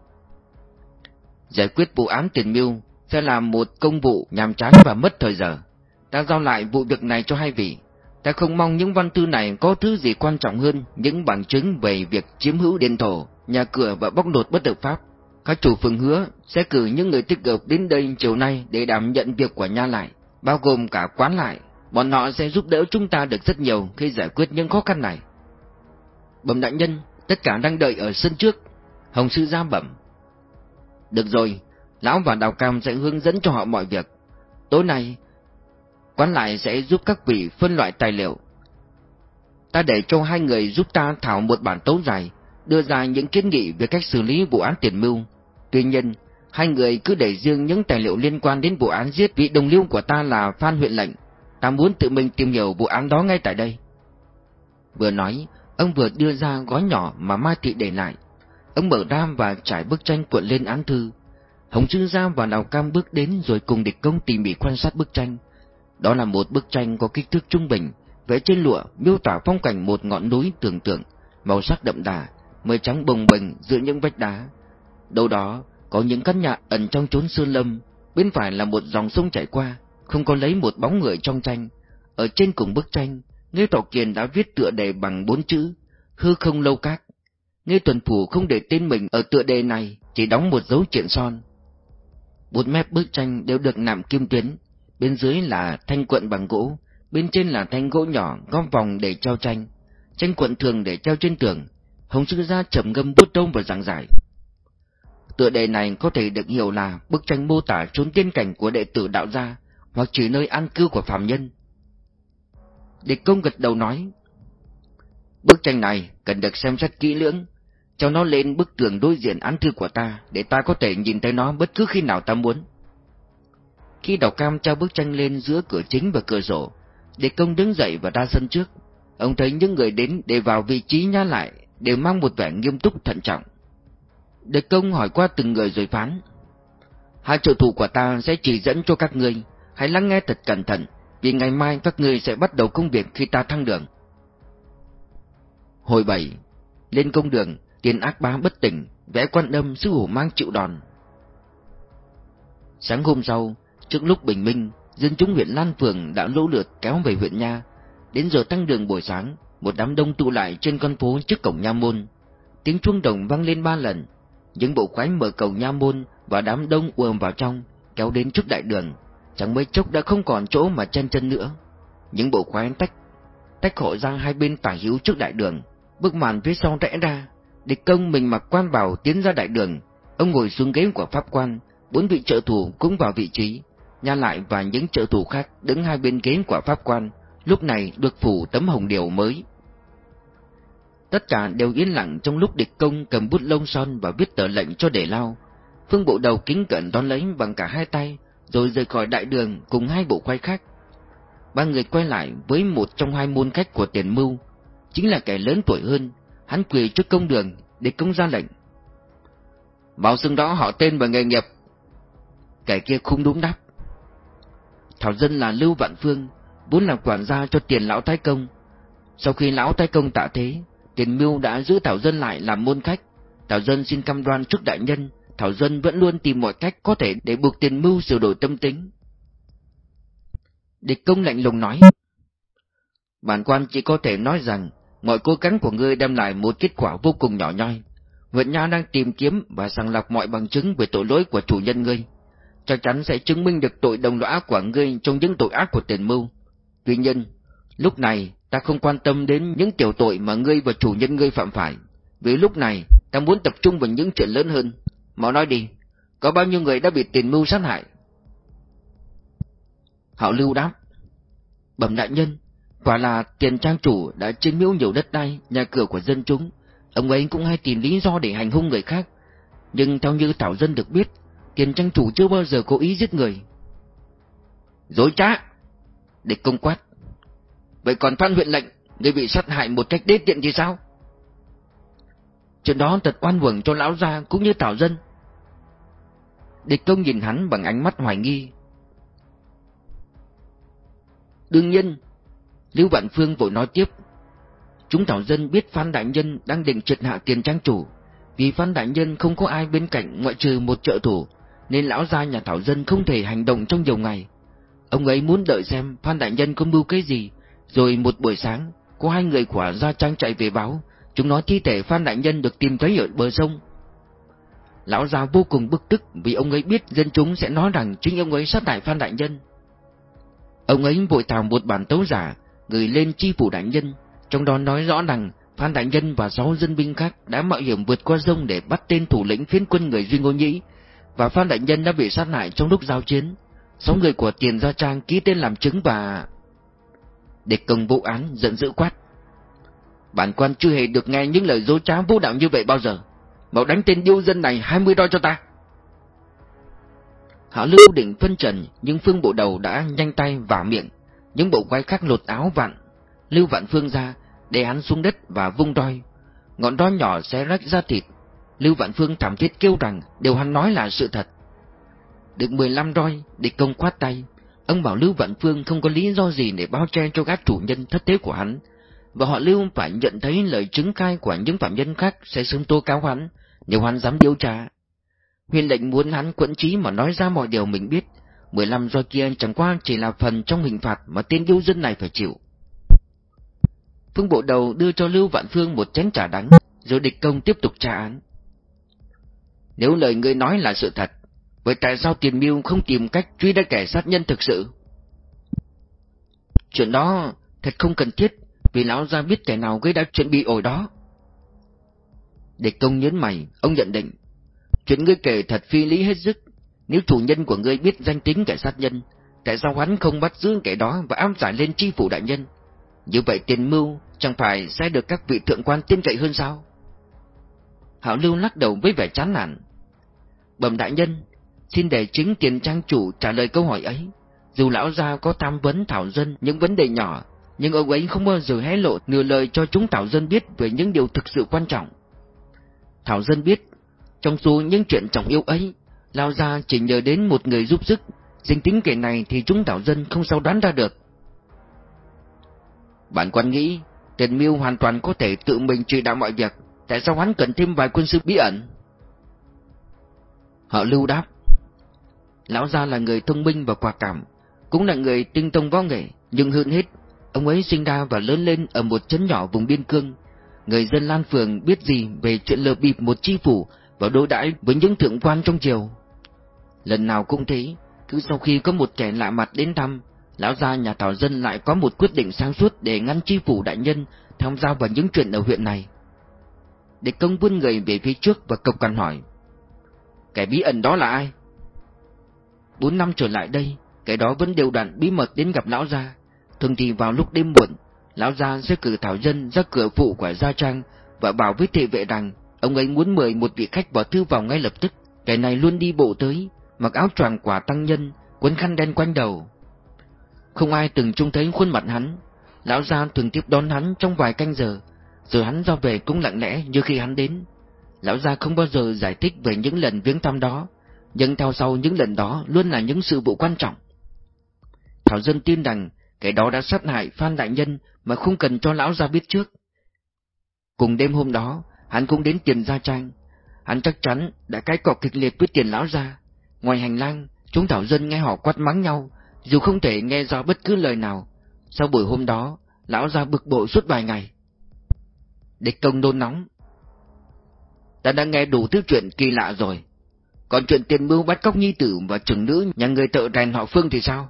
Giải quyết vụ án tiền mưu sẽ là một công vụ nhàm chán và mất thời giờ. Ta giao lại vụ việc này cho hai vị. Ta không mong những văn thư này có thứ gì quan trọng hơn những bằng chứng về việc chiếm hữu đền thổ, nhà cửa và bóc lột bất hợp pháp. Các chủ phường hứa sẽ cử những người tích cực đến đây chiều nay để đảm nhận việc của nha lại, bao gồm cả quán lại. Bọn họ sẽ giúp đỡ chúng ta được rất nhiều khi giải quyết những khó khăn này. Bẩm đại nhân, tất cả đang đợi ở sân trước. Hồng sư ra bẩm. Được rồi, lão và đào cam sẽ hướng dẫn cho họ mọi việc. Tối nay, quán lại sẽ giúp các vị phân loại tài liệu. Ta để cho hai người giúp ta thảo một bản tấu dài, đưa ra những kiến nghị về cách xử lý vụ án tiền mưu. Tuy nhiên, hai người cứ để riêng những tài liệu liên quan đến vụ án giết vị đồng liêu của ta là Phan huyện lệnh. Ta muốn tự mình tìm hiểu vụ án đó ngay tại đây. Vừa nói, ông vừa đưa ra gói nhỏ mà Mai Thị để lại. Ông mở đam và trải bức tranh cuộn lên án thư. Hồng Trương Gia và Đào Cam bước đến rồi cùng địch công tỉ mỉ quan sát bức tranh. Đó là một bức tranh có kích thước trung bình, vẽ trên lụa miêu tả phong cảnh một ngọn núi tưởng tượng, màu sắc đậm đà, mây trắng bồng bềnh giữa những vách đá. Đâu đó có những căn nhà ẩn trong chốn sơn lâm, bên phải là một dòng sông chảy qua, không có lấy một bóng người trong tranh. Ở trên cùng bức tranh, Nghe tổ Kiền đã viết tựa đề bằng bốn chữ, hư không lâu các. Nghe Tuần Phủ không để tên mình ở tựa đề này, chỉ đóng một dấu chuyện son. Bốn mép bức tranh đều được nạm kim tuyến, bên dưới là thanh quận bằng gỗ, bên trên là thanh gỗ nhỏ gom vòng để treo tranh. Tranh quận thường để treo trên tường, Hồng Sư Gia trầm ngâm bút tông và giảng giải. Tựa đề này có thể được hiểu là bức tranh mô tả chốn tiên cảnh của đệ tử đạo gia, hoặc chỉ nơi an cư của phàm nhân. Địch công gật đầu nói, Bức tranh này cần được xem xét kỹ lưỡng, cho nó lên bức tường đối diện án thư của ta, để ta có thể nhìn thấy nó bất cứ khi nào ta muốn. Khi đào cam trao bức tranh lên giữa cửa chính và cửa sổ, đệ công đứng dậy và ra sân trước. Ông thấy những người đến để vào vị trí nhá lại, đều mang một vẻ nghiêm túc thận trọng. đệ công hỏi qua từng người rồi phán. Hai trợ thủ của ta sẽ chỉ dẫn cho các ngươi, hãy lắng nghe thật cẩn thận, vì ngày mai các ngươi sẽ bắt đầu công việc khi ta thăng đường. Hồi bảy, lên công đường, Tiên ác bá bất tỉnh, vẽ quan âm sư hổ mang chịu đòn. Sáng hôm sau, trước lúc bình minh, dân chúng huyện Lan Phường đã lỗ lượt kéo về huyện Nha. Đến giờ tăng đường buổi sáng, một đám đông tụ lại trên con phố trước cổng Nha Môn. Tiếng chuông đồng vang lên ba lần, những bộ khoái mở cổng Nha Môn và đám đông ùm vào trong, kéo đến trước đại đường, chẳng mấy chốc đã không còn chỗ mà chân chân nữa. Những bộ khoái tách tách họ ra hai bên tả hữu trước đại đường, bức màn phía sau rẽ ra, địch công mình mặc quan bảo tiến ra đại đường, ông ngồi xuống ghế của pháp quan, bốn vị trợ thủ cũng vào vị trí, nha lại và những trợ thủ khác đứng hai bên ghế của pháp quan, lúc này được phủ tấm hồng điều mới. Tất cả đều yên lặng trong lúc địch công cầm bút lông son và viết tờ lệnh cho để lao. Phương bộ đầu kính cẩn đón lấy bằng cả hai tay, rồi rời khỏi đại đường cùng hai bộ quay khác. Ba người quay lại với một trong hai môn khách của tiền mưu, chính là kẻ lớn tuổi hơn, hắn quỳ trước công đường để công ra lệnh. Báo xưng đó họ tên và nghề nghiệp. Kẻ kia không đúng đáp. Thảo dân là Lưu Vạn Phương, vốn là quản gia cho tiền lão thái công. Sau khi lão thái công tạ thế, tiền mưu đã giữ Thảo dân lại làm môn khách. Thảo dân xin cam đoan trước đại nhân, Thảo dân vẫn luôn tìm mọi cách có thể để buộc tiền mưu sửa đổi tâm tính. Địch công lạnh lùng nói. Bản quan chỉ có thể nói rằng, mọi cố gắng của ngươi đem lại một kết quả vô cùng nhỏ nhoi. Huyện Nha đang tìm kiếm và sàng lọc mọi bằng chứng về tội lỗi của chủ nhân ngươi. Chắc chắn sẽ chứng minh được tội đồng lõa của ngươi trong những tội ác của tiền mưu. Tuy nhiên, lúc này ta không quan tâm đến những tiểu tội mà ngươi và chủ nhân ngươi phạm phải. Vì lúc này, ta muốn tập trung vào những chuyện lớn hơn. Mau nói đi, có bao nhiêu người đã bị tiền mưu sát hại? Hạo lưu đáp. Bẩm đại nhân, quả là tiền trang chủ đã chiếm miễu nhiều đất đai, nhà cửa của dân chúng. Ông ấy cũng hay tìm lý do để hành hung người khác. Nhưng theo như Thảo Dân được biết, tiền trang chủ chưa bao giờ cố ý giết người. Dối trá! Địch công quát. Vậy còn Phan huyện lệnh, người bị sát hại một cách đê tiện thì sao? Chuyện đó thật oan uổng cho lão gia cũng như Thảo Dân. Địch công nhìn hắn bằng ánh mắt hoài nghi. Đương nhiên, Lưu Vạn Phương vội nói tiếp. Chúng Thảo Dân biết Phan Đại Nhân đang định triệt hạ tiền trang chủ, vì Phan Đại Nhân không có ai bên cạnh ngoại trừ một trợ thủ, nên lão gia nhà Thảo Dân không thể hành động trong nhiều ngày. Ông ấy muốn đợi xem Phan Đại Nhân có mưu cái gì, rồi một buổi sáng, có hai người quả ra Trang chạy về báo, chúng nói thi thể Phan Đại Nhân được tìm thấy ở bờ sông. Lão già vô cùng bức tức vì ông ấy biết dân chúng sẽ nói rằng chính ông ấy sát hại Phan Đại Nhân. Ông ấy vội thảo một bản tấu giả, gửi lên chi phủ đại nhân, trong đó nói rõ rằng Phan Đại Nhân và sáu dân binh khác đã mạo hiểm vượt qua sông để bắt tên thủ lĩnh phiến quân người Duy Ngô Nhĩ, và Phan Đại Nhân đã bị sát hại trong lúc giao chiến. Sáu người của Tiền Gia Trang ký tên làm chứng và... Địch công vụ án giận dữ quát. Bản quan chưa hề được nghe những lời dối trá vô đạo như vậy bao giờ. Màu đánh tên yêu dân này hai mươi đo cho ta. Hạ lưu định phân trần, nhưng phương bộ đầu đã nhanh tay vả miệng, những bộ quái khác lột áo vặn. Lưu vạn phương ra, để hắn xuống đất và vung roi. Ngọn roi nhỏ xé rách ra thịt. Lưu vạn phương thảm thiết kêu rằng điều hắn nói là sự thật. Được mười lăm roi, địch công quát tay. Ông bảo Lưu Vạn Phương không có lý do gì để bao che cho các chủ nhân thất thế của hắn, và họ Lưu phải nhận thấy lời chứng khai của những phạm nhân khác sẽ sớm tố cáo hắn, nếu hắn dám điều tra. Huyền lệnh muốn hắn quẫn trí mà nói ra mọi điều mình biết, mười lăm roi kia chẳng qua chỉ là phần trong hình phạt mà tên yêu dân này phải chịu. Phương bộ đầu đưa cho Lưu Vạn Phương một chén trà đắng, rồi địch công tiếp tục tra án. Nếu lời ngươi nói là sự thật, vậy tại sao tiền mưu không tìm cách truy ra kẻ sát nhân thực sự? Chuyện đó thật không cần thiết, vì lão ra biết kẻ nào gây đã chuẩn bị ổi đó. Địch công nhấn mày, ông nhận định, chuyện ngươi kể thật phi lý hết sức, nếu chủ nhân của ngươi biết danh tính kẻ sát nhân, tại sao hắn không bắt giữ kẻ đó và ám giải lên chi phủ đại nhân? Như vậy tiền mưu chẳng phải sẽ được các vị thượng quan tin cậy hơn sao? Hảo Lưu lắc đầu với vẻ chán nản. Bẩm đại nhân, xin để chính tiền trang chủ trả lời câu hỏi ấy. Dù lão gia có tham vấn thảo dân những vấn đề nhỏ, nhưng ông ấy không bao giờ hé lộ nửa lời cho chúng thảo dân biết về những điều thực sự quan trọng. Thảo dân biết, trong số những chuyện trọng yếu ấy, Lao ra chỉ nhờ đến một người giúp sức, danh tính kẻ này thì chúng đảo dân không sao đoán ra được. Bạn quan nghĩ, Tiền Miêu hoàn toàn có thể tự mình chỉ đạo mọi việc, tại sao hắn cần thêm vài quân sư bí ẩn? Họ lưu đáp. Lão gia là người thông minh và quả cảm, cũng là người tinh thông võ nghệ, nhưng hơn hết, ông ấy sinh ra và lớn lên ở một trấn nhỏ vùng biên cương. Người dân Lan Phường biết gì về chuyện lừa bịp một chi phủ và đối đãi với những thượng quan trong triều. Lần nào cũng thế, cứ sau khi có một kẻ lạ mặt đến thăm, lão gia nhà Thảo Dân lại có một quyết định sáng suốt để ngăn chi phủ đại nhân tham gia vào những chuyện ở huyện này. để công vươn người về phía trước và cộc cằn hỏi. Kẻ bí ẩn đó là ai? Bốn năm trở lại đây, kẻ đó vẫn đều đặn bí mật đến gặp lão gia. Thường thì vào lúc đêm muộn, lão gia sẽ cử Thảo Dân ra cửa phụ của Gia Trang và bảo với thị vệ rằng ông ấy muốn mời một vị khách vào thư vào ngay lập tức. Kẻ này luôn đi bộ tới, mặc áo choàng quả tăng nhân, quấn khăn đen quanh đầu. Không ai từng trông thấy khuôn mặt hắn, lão gia thường tiếp đón hắn trong vài canh giờ, rồi hắn ra về cũng lặng lẽ như khi hắn đến. Lão gia không bao giờ giải thích về những lần viếng thăm đó, nhưng theo sau những lần đó luôn là những sự vụ quan trọng. Thảo Dân tin rằng kẻ đó đã sát hại Phan Đại Nhân mà không cần cho lão gia biết trước. Cùng đêm hôm đó, hắn cũng đến tiền gia trang. Hắn chắc chắn đã cái cọ kịch liệt với tiền lão gia. Ngoài hành lang, chúng Thảo Dân nghe họ quát mắng nhau, dù không thể nghe rõ bất cứ lời nào. Sau buổi hôm đó, lão gia bực bội suốt vài ngày. Địch công đôn nóng. Ta đã nghe đủ thứ chuyện kỳ lạ rồi. Còn chuyện tiền mưu bắt cóc nhi tử và trưởng nữ nhà người tự rèn họ Phương thì sao?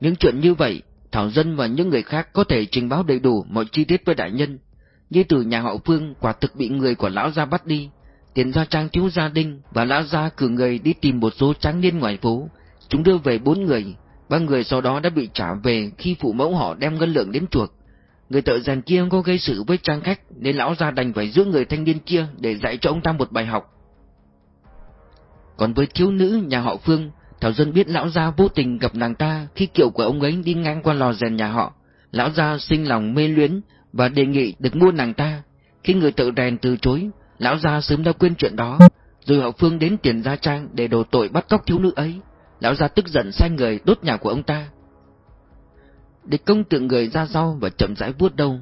Những chuyện như vậy, Thảo Dân và những người khác có thể trình báo đầy đủ mọi chi tiết với đại nhân. Nhi Tử nhà họ Phương quả thực bị người của lão gia bắt đi, tiền gia trang thiếu gia đình và lão gia cử người đi tìm một số tráng niên ngoài phố. Chúng đưa về bốn người, ba người sau đó đã bị trả về khi phụ mẫu họ đem ngân lượng đến chuộc. Người thợ rèn kia có gây sự với trang khách nên lão gia đành phải giữ người thanh niên kia để dạy cho ông ta một bài học. Còn với thiếu nữ nhà họ Phương, Thảo Dân biết lão gia vô tình gặp nàng ta khi kiệu của ông ấy đi ngang qua lò rèn nhà họ. Lão gia sinh lòng mê luyến và đề nghị được mua nàng ta. Khi người tự rèn từ chối, lão gia sớm đã quên chuyện đó, rồi họ Phương đến tiền gia trang để đổ tội bắt cóc thiếu nữ ấy. Lão gia tức giận sai người đốt nhà của ông ta. Địch công tượng người ra sau và chậm rãi vuốt đâu.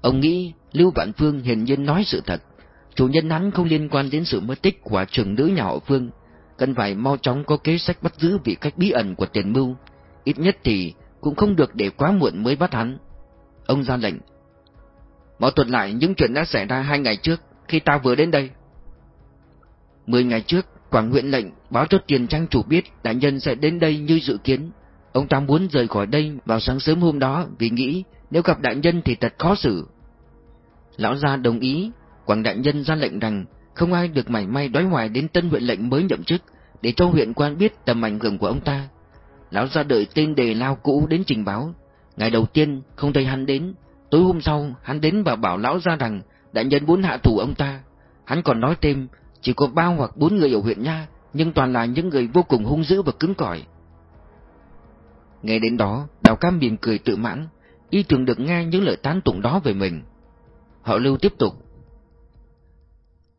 Ông nghĩ Lưu Vạn Phương hiển nhiên nói sự thật. Chủ nhân hắn không liên quan đến sự mất tích của trưởng nữ nhà họ Phương, cần phải mau chóng có kế sách bắt giữ vị cách bí ẩn của tiền mưu, ít nhất thì cũng không được để quá muộn mới bắt hắn. Ông ra lệnh. Mau thuật lại những chuyện đã xảy ra hai ngày trước, khi ta vừa đến đây. Mười ngày trước, Quảng huyện lệnh báo cho tiền trang chủ biết đại nhân sẽ đến đây như dự kiến. Ông ta muốn rời khỏi đây vào sáng sớm hôm đó vì nghĩ nếu gặp đại nhân thì thật khó xử. Lão gia đồng ý, Quảng đại nhân ra lệnh rằng không ai được mảy may đói hoài đến tân huyện lệnh mới nhậm chức, để cho huyện quan biết tầm ảnh hưởng của ông ta. Lão ra đợi tên đề lao cũ đến trình báo. Ngày đầu tiên không thấy hắn đến, tối hôm sau hắn đến và bảo lão ra rằng đại nhân muốn hạ thủ ông ta. Hắn còn nói thêm, chỉ có ba hoặc bốn người ở huyện nha, nhưng toàn là những người vô cùng hung dữ và cứng cỏi. Nghe đến đó, Đào Cam mỉm cười tự mãn, y tưởng được nghe những lời tán tụng đó về mình. Họ lưu tiếp tục,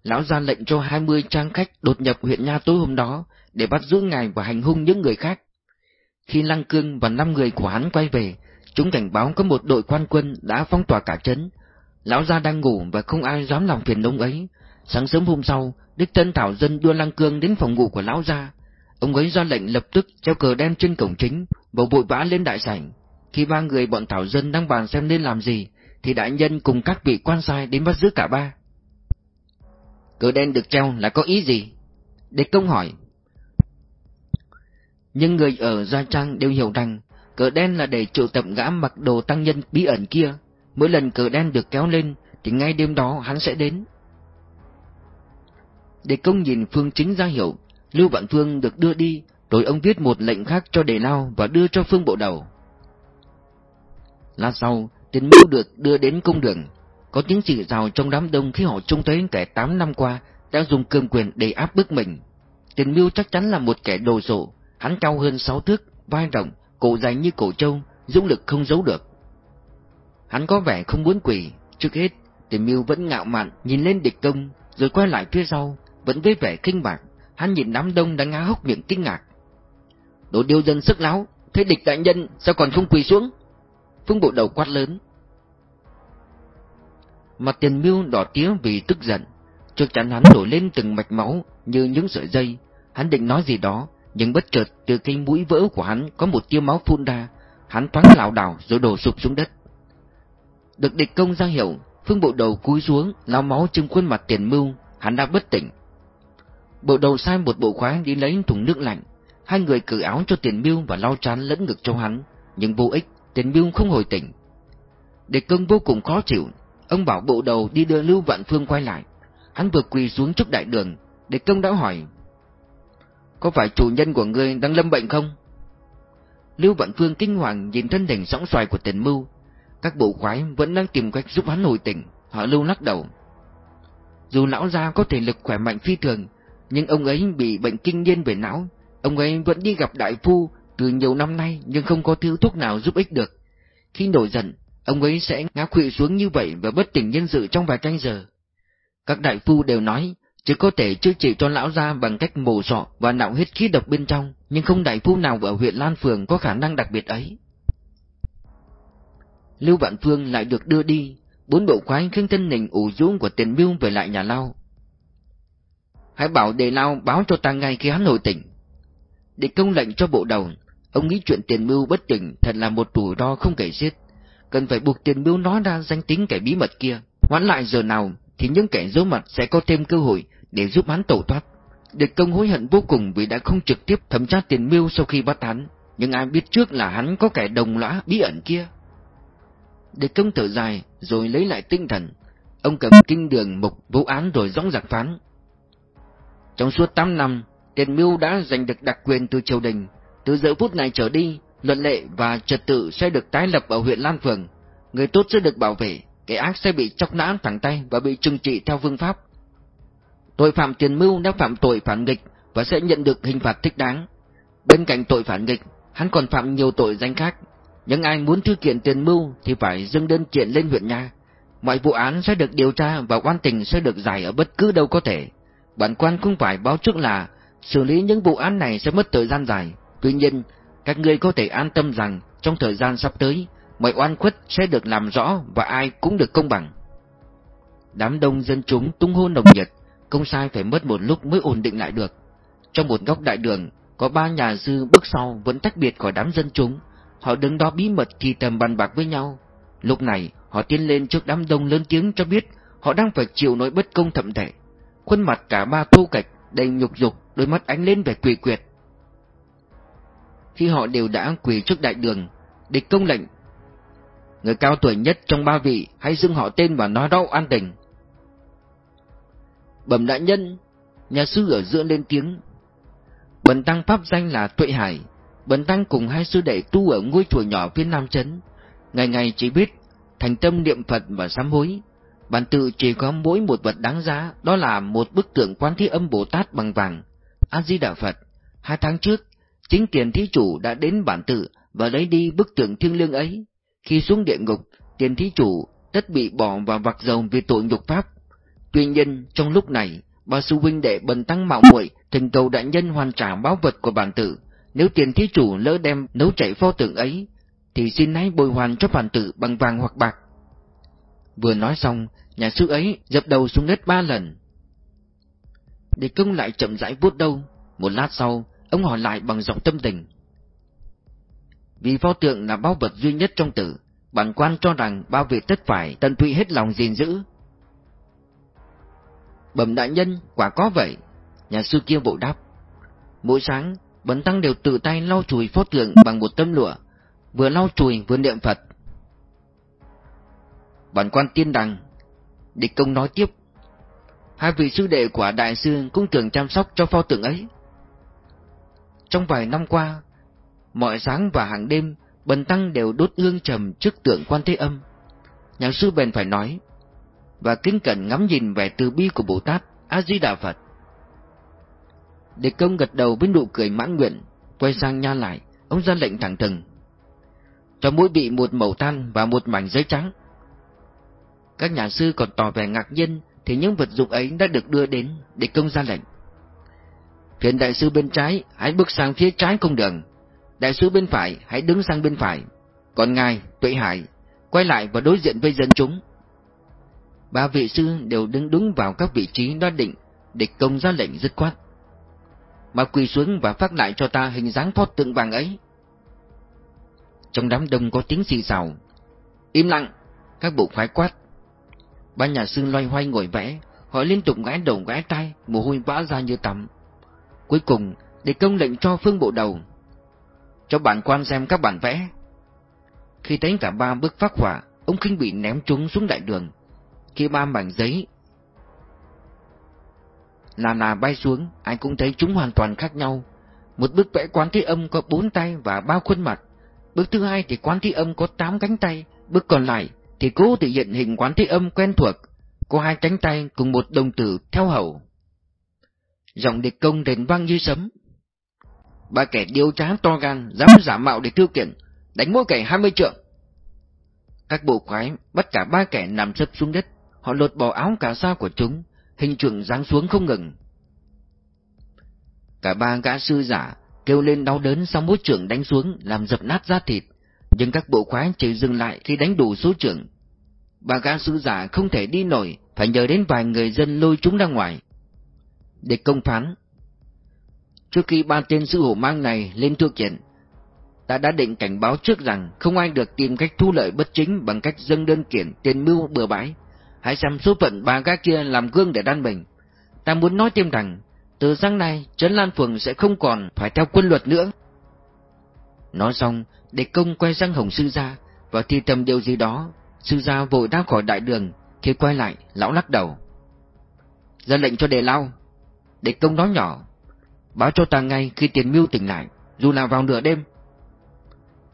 Lão ra lệnh cho hai mươi trang khách đột nhập huyện Nha tối hôm đó để bắt giữ ngài và hành hung những người khác. Khi Lăng Cương và năm người của hắn quay về, chúng cảnh báo có một đội quan quân đã phong tỏa cả trấn. Lão gia đang ngủ và không ai dám làm phiền ông ấy. Sáng sớm hôm sau, Đích Tân Thảo Dân đưa Lăng Cương đến phòng ngủ của lão gia. Ông ấy ra lệnh lập tức treo cờ đen trên cổng chính, và vội vã lên đại sảnh. Khi ba người bọn Thảo Dân đang bàn xem nên làm gì, thì đại nhân cùng các vị quan sai đến bắt giữ cả ba. Cờ đen được treo là có ý gì? Địch công hỏi. Nhưng người ở Gia Trang đều hiểu rằng cờ đen là để triệu tập gã mặc đồ tăng nhân bí ẩn kia. Mỗi lần cờ đen được kéo lên thì ngay đêm đó hắn sẽ đến. Để công nhìn Phương Chính ra hiểu, Lưu Vạn Phương được đưa đi, rồi ông viết một lệnh khác cho đề lao và đưa cho Phương Bộ Đầu. Lát sau, tiền mưu được đưa đến công đường, có tiếng chỉ rào trong đám đông khi họ trông thấy kẻ tám năm qua đã dùng cương quyền để áp bức mình. Tiền Mưu chắc chắn là một kẻ đồ sộ, hắn cao hơn sáu thước, vai rộng, cổ dài như cổ trâu, dũng lực không giấu được. Hắn có vẻ không muốn quỳ, trước hết, Tiền Mưu vẫn ngạo mạn nhìn lên địch công, rồi quay lại phía sau, vẫn với vẻ kinh bạc, hắn nhìn đám đông đang ngá hốc miệng kinh ngạc. Đồ điêu dân sức láo, thế địch đại nhân sao còn không quỳ xuống? Phương bộ đầu quát lớn, Mặt tiền Mưu đỏ tía vì tức giận. Trước chắn hắn nổi lên từng mạch máu Như những sợi dây. Hắn định nói gì đó Nhưng bất chợt từ cây mũi vỡ của hắn Có một tia máu phun ra. Hắn thoáng lảo đảo rồi đổ sụp xuống đất. Được địch công ra hiệu Phương bộ đầu cúi xuống lao máu trên khuôn mặt tiền mưu Hắn đã bất tỉnh Bộ đầu sai một bộ khoái đi lấy thùng nước lạnh Hai người cử áo cho tiền mưu Và lau chán lẫn ngực cho hắn Nhưng vô ích Tiền mưu không hồi tỉnh Địch công vô cùng khó chịu Ông bảo bộ đầu đi đưa Lưu Vạn Phương quay lại. Hắn vừa quỳ xuống trước đại đường, địch công đã hỏi. Có phải chủ nhân của ngươi đang lâm bệnh không? Lưu Vạn Phương kinh hoàng nhìn thân hình sóng xoài của tiền mưu. Các bộ khoái vẫn đang tìm cách giúp hắn hồi tỉnh, họ lưu lắc đầu. Dù lão gia có thể lực khỏe mạnh phi thường, nhưng ông ấy bị bệnh kinh niên về não. Ông ấy vẫn đi gặp đại phu từ nhiều năm nay nhưng không có thứ thuốc nào giúp ích được. Khi nổi giận, ông ấy sẽ ngã khuỵu xuống như vậy và bất tỉnh nhân sự trong vài canh giờ. Các đại phu đều nói chỉ có thể chữa trị cho lão gia bằng cách mổ sọ và nạo hết khí độc bên trong, nhưng không đại phu nào ở huyện Lan Phường có khả năng đặc biệt ấy. Lưu Vạn Phương lại được đưa đi, bốn bộ khoái khiến thân nình ủ dũng của tiền mưu về lại nhà lao. Hãy bảo đề lao báo cho ta ngay khi hắn nổi tỉnh. Để công lệnh cho bộ đầu, ông nghĩ chuyện tiền mưu bất tỉnh thật là một rủi ro không kể xiết. Cần phải buộc tiền mưu nói ra danh tính kẻ bí mật kia, hoãn lại giờ nào thì những kẻ giấu mặt sẽ có thêm cơ hội để giúp hắn tẩu thoát. Địch công hối hận vô cùng vì đã không trực tiếp thẩm tra tiền mưu sau khi bắt hắn, nhưng ai biết trước là hắn có kẻ đồng lõa bí ẩn kia để công thở dài rồi lấy lại tinh thần, ông cầm kinh đường mục vụ án rồi dõng dạc phán. Trong suốt 8 năm, tiền mưu đã giành được đặc quyền từ triều đình, từ giờ phút này trở đi, luật lệ và trật tự sẽ được tái lập ở huyện Lan Phường, người tốt sẽ được bảo vệ, kẻ ác sẽ bị chọc nã thẳng tay và bị trừng trị theo phương pháp. Tội phạm tiền mưu đã phạm tội phản nghịch và sẽ nhận được hình phạt thích đáng. Bên cạnh tội phản nghịch, hắn còn phạm nhiều tội danh khác. Nhưng ai muốn thư kiện tiền mưu thì phải dâng đơn kiện lên huyện nha. Mọi vụ án sẽ được điều tra và quan tình sẽ được giải ở bất cứ đâu có thể. Bản quan không phải báo trước là xử lý những vụ án này sẽ mất thời gian dài. Tuy nhiên, các ngươi có thể an tâm rằng trong thời gian sắp tới, mọi oan khuất sẽ được làm rõ và ai cũng được công bằng. Đám đông dân chúng tung hô nồng nhiệt, công sai phải mất một lúc mới ổn định lại được. Trong một góc đại đường, có ba nhà sư bước sau vẫn tách biệt khỏi đám dân chúng, họ đứng đó bí mật thì thầm bàn bạc với nhau. Lúc này, họ tiến lên trước đám đông lớn tiếng cho biết họ đang phải chịu nỗi bất công thậm tệ. Khuôn mặt cả ba thu cạch, đầy nhục dục, đôi mắt ánh lên vẻ quỷ quyệt. Khi họ đều đã quỳ trước đại đường, địch công lệnh Người cao tuổi nhất trong ba vị hãy xưng họ tên và nói rõ an tình. Bẩm đại nhân, nhà sư ở giữa lên tiếng. Bần tăng pháp danh là Tuệ Hải, bần tăng cùng hai sư đệ tu ở ngôi chùa nhỏ phía Nam Trấn. Ngày ngày chỉ biết thành tâm niệm Phật và sám hối. Bản tự chỉ có mỗi một vật đáng giá, đó là một bức tượng quan thế âm Bồ Tát bằng vàng. A-di-đà Phật, hai tháng trước, chính tiền thí chủ đã đến bản tự và lấy đi bức tượng thiêng liêng ấy. Khi xuống địa ngục, tiền thí chủ tất bị bỏ vào vạc dầu vì tội nhục pháp. Tuy nhiên, trong lúc này, ba sư huynh đệ bần tăng mạo muội thỉnh cầu đại nhân hoàn trả báo vật của bản tử. Nếu tiền thí chủ lỡ đem nấu chạy pho tượng ấy, thì xin hãy bồi hoàn cho bản tử bằng vàng hoặc bạc. Vừa nói xong, nhà sư ấy dập đầu xuống đất ba lần. Để công lại chậm rãi vuốt đâu, một lát sau, ông hỏi lại bằng giọng tâm tình. Vì pho tượng là bao vật duy nhất trong tử, bản quan cho rằng bao vị tất phải tận tụy hết lòng gìn giữ. Bẩm đại nhân, quả có vậy, nhà sư kia bộ đáp. Mỗi sáng, Bần tăng đều tự tay lau chùi pho tượng bằng một tấm lụa, vừa lau chùi vừa niệm Phật. Bản quan tiên đằng, địch công nói tiếp. Hai vị sư đệ của đại sư cũng thường chăm sóc cho pho tượng ấy. Trong vài năm qua, Mọi sáng và hàng đêm, Bần Tăng đều đốt hương trầm trước tượng quan thế âm. Nhà sư bèn phải nói, và kính cẩn ngắm nhìn vẻ từ bi của Bồ Tát, A-di-đà Phật. Địch công gật đầu với nụ cười mãn nguyện, quay sang nha lại, ông ra lệnh thẳng thừng. Cho mỗi bị một màu than và một mảnh giấy trắng. Các nhà sư còn tỏ vẻ ngạc nhiên thì những vật dụng ấy đã được đưa đến, để công ra lệnh. Phiền đại sư bên trái, hãy bước sang phía trái công đường, Đại sứ bên phải hãy đứng sang bên phải, còn ngài, Tuệ Hải, quay lại và đối diện với dân chúng. Ba vị sư đều đứng đúng vào các vị trí đã định, địch công ra lệnh dứt khoát. Mà quỳ xuống và phát lại cho ta hình dáng pho tượng vàng ấy. Trong đám đông có tiếng xì xào. Im lặng, các bộ khoái quát. Ba nhà sư loay hoay ngồi vẽ, họ liên tục gãi đầu gãi tay, mồ hôi vã ra như tắm. Cuối cùng, để công lệnh cho phương bộ đầu cho bản quan xem các bản vẽ. Khi thấy cả ba bức phát họa, ông khinh bị ném chúng xuống đại đường. Khi ba mảnh giấy là nà bay xuống, ai cũng thấy chúng hoàn toàn khác nhau. Một bức vẽ quán thế âm có bốn tay và ba khuôn mặt. Bức thứ hai thì quán thế âm có tám cánh tay, bức còn lại thì cố tự hiện hình quán thế âm quen thuộc, có hai cánh tay cùng một đồng tử theo hậu. Giọng địch công đền vang như sấm. Ba kẻ điêu trá to gan, dám giả mạo để thư kiện, đánh mỗi kẻ hai mươi trượng. Các bộ khoái bắt cả ba kẻ nằm sấp xuống đất, họ lột bỏ áo cà sa của chúng, hình trưởng giáng xuống không ngừng. Cả ba gã sư giả kêu lên đau đớn sau mỗi trưởng đánh xuống làm dập nát da thịt, nhưng các bộ khoái chỉ dừng lại khi đánh đủ số trưởng. Ba gã sư giả không thể đi nổi, phải nhờ đến vài người dân lôi chúng ra ngoài. Để công phán. Trước khi ba tên sư hổ mang này lên thượng kiện, ta đã định cảnh báo trước rằng không ai được tìm cách thu lợi bất chính bằng cách dâng đơn kiện tiền mưu bừa bãi. Hãy xem số phận ba gã kia làm gương để đan bình. Ta muốn nói thêm rằng, từ sáng nay, Trấn Lan Phường sẽ không còn phải theo quân luật nữa. Nói xong, địch công quay sang Hồng Sư Gia, và thi tầm điều gì đó, Sư Gia vội ra khỏi đại đường, khi quay lại, lão lắc đầu. Ra lệnh cho đề lao. Địch công nói nhỏ, báo cho ta ngay khi tiền mưu tỉnh lại, dù là vào nửa đêm.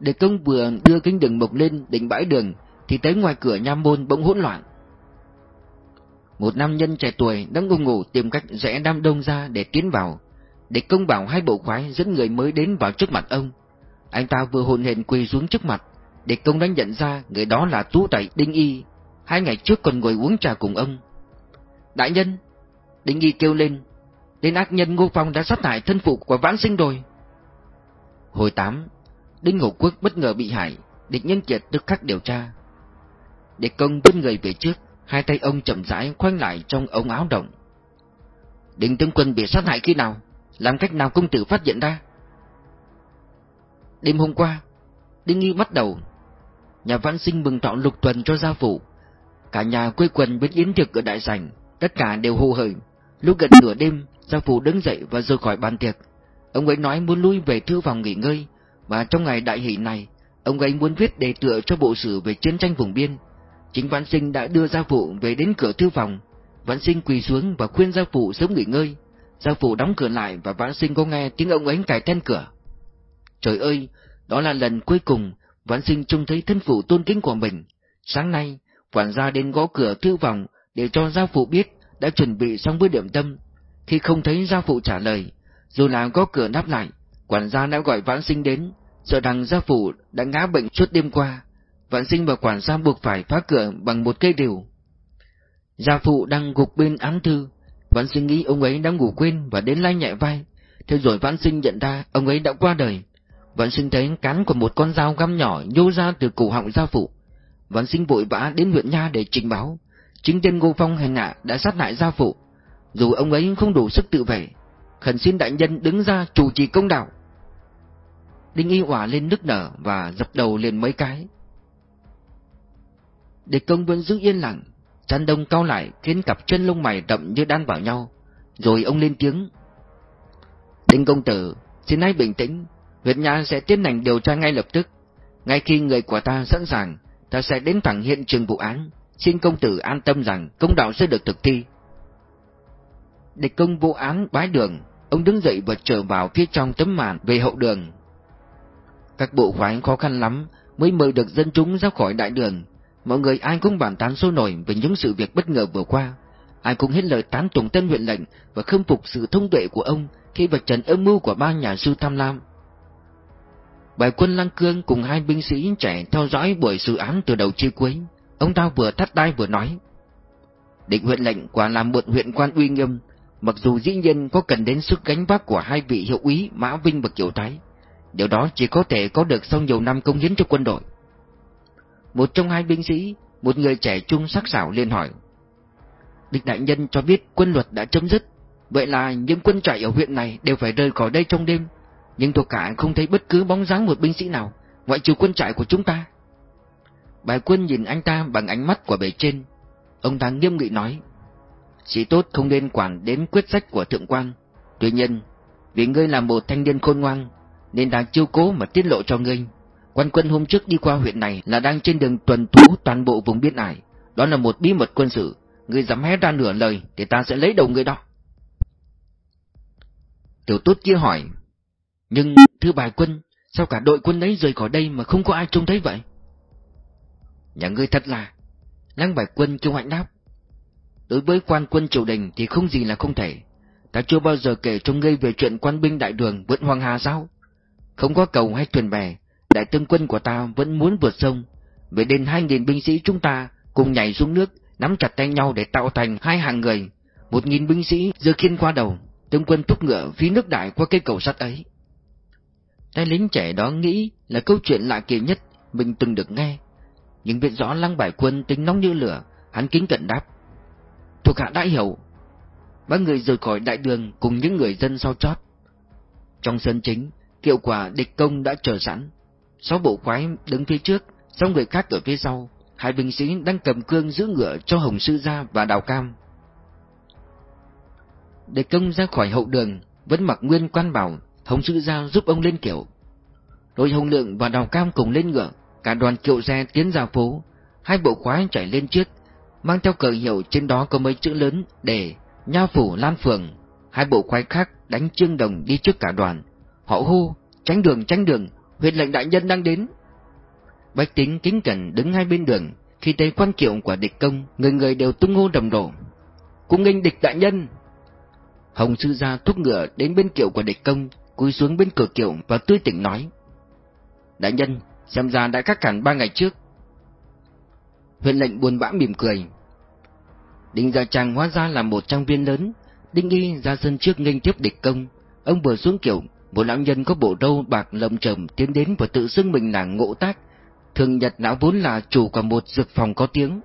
Địch công vừa đưa kính đường mộc lên đỉnh bãi đường, thì tới ngoài cửa nha môn bỗng hỗn loạn. Một nam nhân trẻ tuổi đang ngủ ngủ tìm cách rẽ đám đông ra để tiến vào. Địch công bảo hai bộ khoái dẫn người mới đến vào trước mặt ông. Anh ta vừa hồn hển quỳ xuống trước mặt. Địch công đã nhận ra người đó là tú tài Đinh Y. Hai ngày trước còn ngồi uống trà cùng ông. Đại nhân! Đinh Y kêu lên. Tên ác nhân Ngô Phong đã sát hại thân phụ của vãn sinh rồi. Hồi 8. Đinh Ngộ Quốc bất ngờ bị hại. Địch nhân kiệt tức khắc điều tra. Địch công bước người về trước Hai tay ông chậm rãi khoanh lại trong ống áo động. Đinh tướng quân bị sát hại khi nào? Làm cách nào công tử phát hiện ra? Đêm hôm qua, Đinh Nghi bắt đầu. Nhà văn sinh mừng thọ lục tuần cho gia phụ. Cả nhà quây quần bên yến tiệc ở đại sảnh, tất cả đều hô hởi. Lúc gần nửa đêm, gia phụ đứng dậy và rời khỏi bàn tiệc. Ông ấy nói muốn lui về thư phòng nghỉ ngơi, và trong ngày đại hỷ này, ông ấy muốn viết đề tựa cho bộ sử về chiến tranh vùng biên. Chính Văn Sinh đã đưa gia phụ về đến cửa thư phòng. Văn Sinh quỳ xuống và khuyên gia phụ sớm nghỉ ngơi. Gia phụ đóng cửa lại và Văn Sinh có nghe tiếng ông ấy cài then cửa. Trời ơi, đó là lần cuối cùng Văn Sinh trông thấy thân phụ tôn kính của mình. Sáng nay, quản gia đến gõ cửa thư phòng để cho gia phụ biết đã chuẩn bị xong bữa điểm tâm. Khi không thấy gia phụ trả lời, dù là gõ cửa đáp lại, quản gia đã gọi Văn Sinh đến, sợ rằng gia phụ đã ngã bệnh suốt đêm qua. Vạn sinh và quản gia buộc phải phá cửa bằng một cây rìu. Gia phụ đang gục bên án thư, Vạn sinh nghĩ ông ấy đã ngủ quên và đến lay nhẹ vai. Thế rồi Vạn sinh nhận ra ông ấy đã qua đời. Vạn sinh thấy cán của một con dao găm nhỏ nhô ra từ cổ họng gia phụ. Vạn sinh vội vã đến huyện Nha để trình báo. Chính tên Ngô Phong hành hạ đã sát hại gia phụ. Dù ông ấy không đủ sức tự vệ, khẩn xin đại nhân đứng ra chủ trì công đạo. Đinh Y hỏa lên nức nở và dập đầu lên mấy cái. Địch công vẫn giữ yên lặng, chăn đông cao lại khiến cặp chân lông mày đậm như đan vào nhau. Rồi ông lên tiếng. Đinh công tử, xin hãy bình tĩnh, huyện nhà sẽ tiến hành điều tra ngay lập tức. Ngay khi người của ta sẵn sàng, ta sẽ đến thẳng hiện trường vụ án. Xin công tử an tâm rằng công đạo sẽ được thực thi. Địch công vụ án bái đường, ông đứng dậy và trở vào phía trong tấm màn về hậu đường. Các bộ khoái khó khăn lắm mới mời được dân chúng ra khỏi đại đường, Mọi người ai cũng bàn tán sôi nổi về những sự việc bất ngờ vừa qua. Ai cũng hết lời tán tụng tân huyện lệnh và khâm phục sự thông tuệ của ông khi vạch trần âm mưu của ba nhà sư tham lam. Bài quân Lăng Cương cùng hai binh sĩ trẻ theo dõi buổi xử án từ đầu chi cuối. Ông ta vừa thắt đai vừa nói. Định huyện lệnh quả làm một huyện quan uy nghiêm, mặc dù dĩ nhiên có cần đến sức gánh vác của hai vị hiệu úy Mã Vinh và Kiều Thái. Điều đó chỉ có thể có được sau nhiều năm công hiến cho quân đội. Một trong hai binh sĩ, một người trẻ trung sắc sảo liền hỏi. Địch đại nhân cho biết quân luật đã chấm dứt, vậy là những quân trại ở huyện này đều phải rời khỏi đây trong đêm, nhưng thuộc cả không thấy bất cứ bóng dáng một binh sĩ nào, ngoại trừ quân trại của chúng ta. Bài quân nhìn anh ta bằng ánh mắt của bề trên, ông ta nghiêm nghị nói, sĩ tốt không nên quản đến quyết sách của thượng quan, tuy nhiên, vì ngươi là một thanh niên khôn ngoan, nên đáng chiêu cố mà tiết lộ cho ngươi. Quan quân hôm trước đi qua huyện này là đang trên đường tuần thú toàn bộ vùng biên ải. Đó là một bí mật quân sự. Người dám hé ra nửa lời thì ta sẽ lấy đầu người đó. Tiểu tốt kia hỏi. Nhưng thưa bài quân, sao cả đội quân ấy rời khỏi đây mà không có ai trông thấy vậy? Nhà ngươi thật là... Lăng bài quân kêu hạnh đáp. Đối với quan quân triều đình thì không gì là không thể. ta chưa bao giờ kể cho ngươi về chuyện quan binh đại đường vượt hoàng hà sao? Không có cầu hay thuyền bè, đại tướng quân của ta vẫn muốn vượt sông. Về đến hai nghìn binh sĩ chúng ta cùng nhảy xuống nước, nắm chặt tay nhau để tạo thành hai hàng người. Một nghìn binh sĩ giơ khiên qua đầu, tướng quân thúc ngựa phí nước đại qua cây cầu sắt ấy. Tay lính trẻ đó nghĩ là câu chuyện lạ kỳ nhất mình từng được nghe. Nhưng biết rõ lăng bài quân tính nóng như lửa, hắn kính cận đáp. Thuộc hạ đã hiểu. Ba người rời khỏi đại đường cùng những người dân sau chót. Trong sân chính, kiệu quả địch công đã chờ sẵn. Sáu bộ khoái đứng phía trước, sáu người khác ở phía sau. Hai binh sĩ đang cầm cương giữ ngựa cho Hồng Sư Gia và Đào Cam. Để công ra khỏi hậu đường, vẫn mặc nguyên quan bảo, Hồng Sư Gia giúp ông lên kiệu. Rồi Hồng Lượng và Đào Cam cùng lên ngựa, cả đoàn kiệu xe tiến ra phố. Hai bộ khoái chạy lên trước, mang theo cờ hiệu trên đó có mấy chữ lớn để Nha Phủ Lan Phường. Hai bộ khoái khác đánh trương đồng đi trước cả đoàn. Họ hô, tránh đường tránh đường, huyện lệnh đại nhân đang đến. Bách tính kính cẩn đứng hai bên đường, khi thấy quan kiệu của địch công, người người đều tung hô đồng đổ. Cung nghênh địch đại nhân! Hồng sư gia thúc ngựa đến bên kiệu của địch công, cúi xuống bên cửa kiệu và tươi tỉnh nói. Đại nhân, xem ra đã cắt cản ba ngày trước. Huyện lệnh buồn bã mỉm cười. Đinh Gia Trang hóa ra là một trang viên lớn, Đinh Y ra sân trước nghênh tiếp địch công. Ông vừa xuống kiệu, một lão nhân có bộ râu bạc lầm trầm tiến đến và tự xưng mình là ngộ tác. Thường Nhật lão vốn là chủ của một dược phòng có tiếng.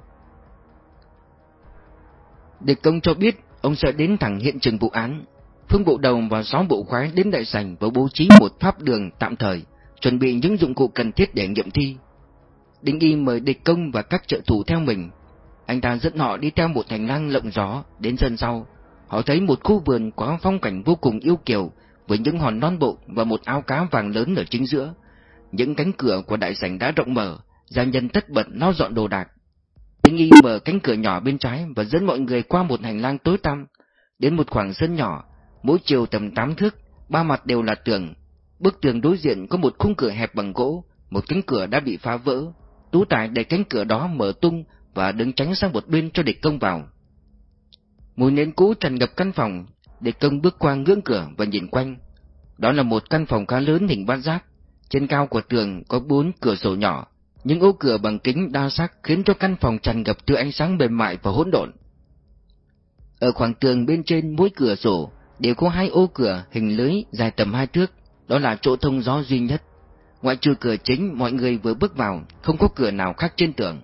Địch công cho biết ông sẽ đến thẳng hiện trường vụ án. Phương bộ đầu và sáu bộ khoái đến đại sảnh và bố trí một pháp đường tạm thời, chuẩn bị những dụng cụ cần thiết để nghiệm thi. Đinh Y mời địch công và các trợ thủ theo mình. Anh ta dẫn họ đi theo một hành lang lộng gió đến sân sau. Họ thấy một khu vườn có phong cảnh vô cùng yêu kiều với những hòn non bộ và một áo cá vàng lớn ở chính giữa. Những cánh cửa của đại sảnh đã rộng mở, gia nhân tất bật lau dọn đồ đạc. Tinh Y mở cánh cửa nhỏ bên trái và dẫn mọi người qua một hành lang tối tăm, đến một khoảng sân nhỏ, mỗi chiều tầm tám thước, ba mặt đều là tường. Bức tường đối diện có một khung cửa hẹp bằng gỗ, một cánh cửa đã bị phá vỡ. Tú Tài để cánh cửa đó mở tung và đứng tránh sang một bên cho địch công vào. Mùi nến cũ tràn ngập căn phòng, địch công bước qua ngưỡng cửa và nhìn quanh. Đó là một căn phòng khá lớn hình bát giác. Trên cao của tường có bốn cửa sổ nhỏ, những ô cửa bằng kính đa sắc khiến cho căn phòng tràn ngập từ ánh sáng mềm mại và hỗn độn. Ở khoảng tường bên trên mỗi cửa sổ đều có hai ô cửa hình lưới dài tầm hai thước, đó là chỗ thông gió duy nhất. Ngoại trừ cửa chính mọi người vừa bước vào, không có cửa nào khác trên tường.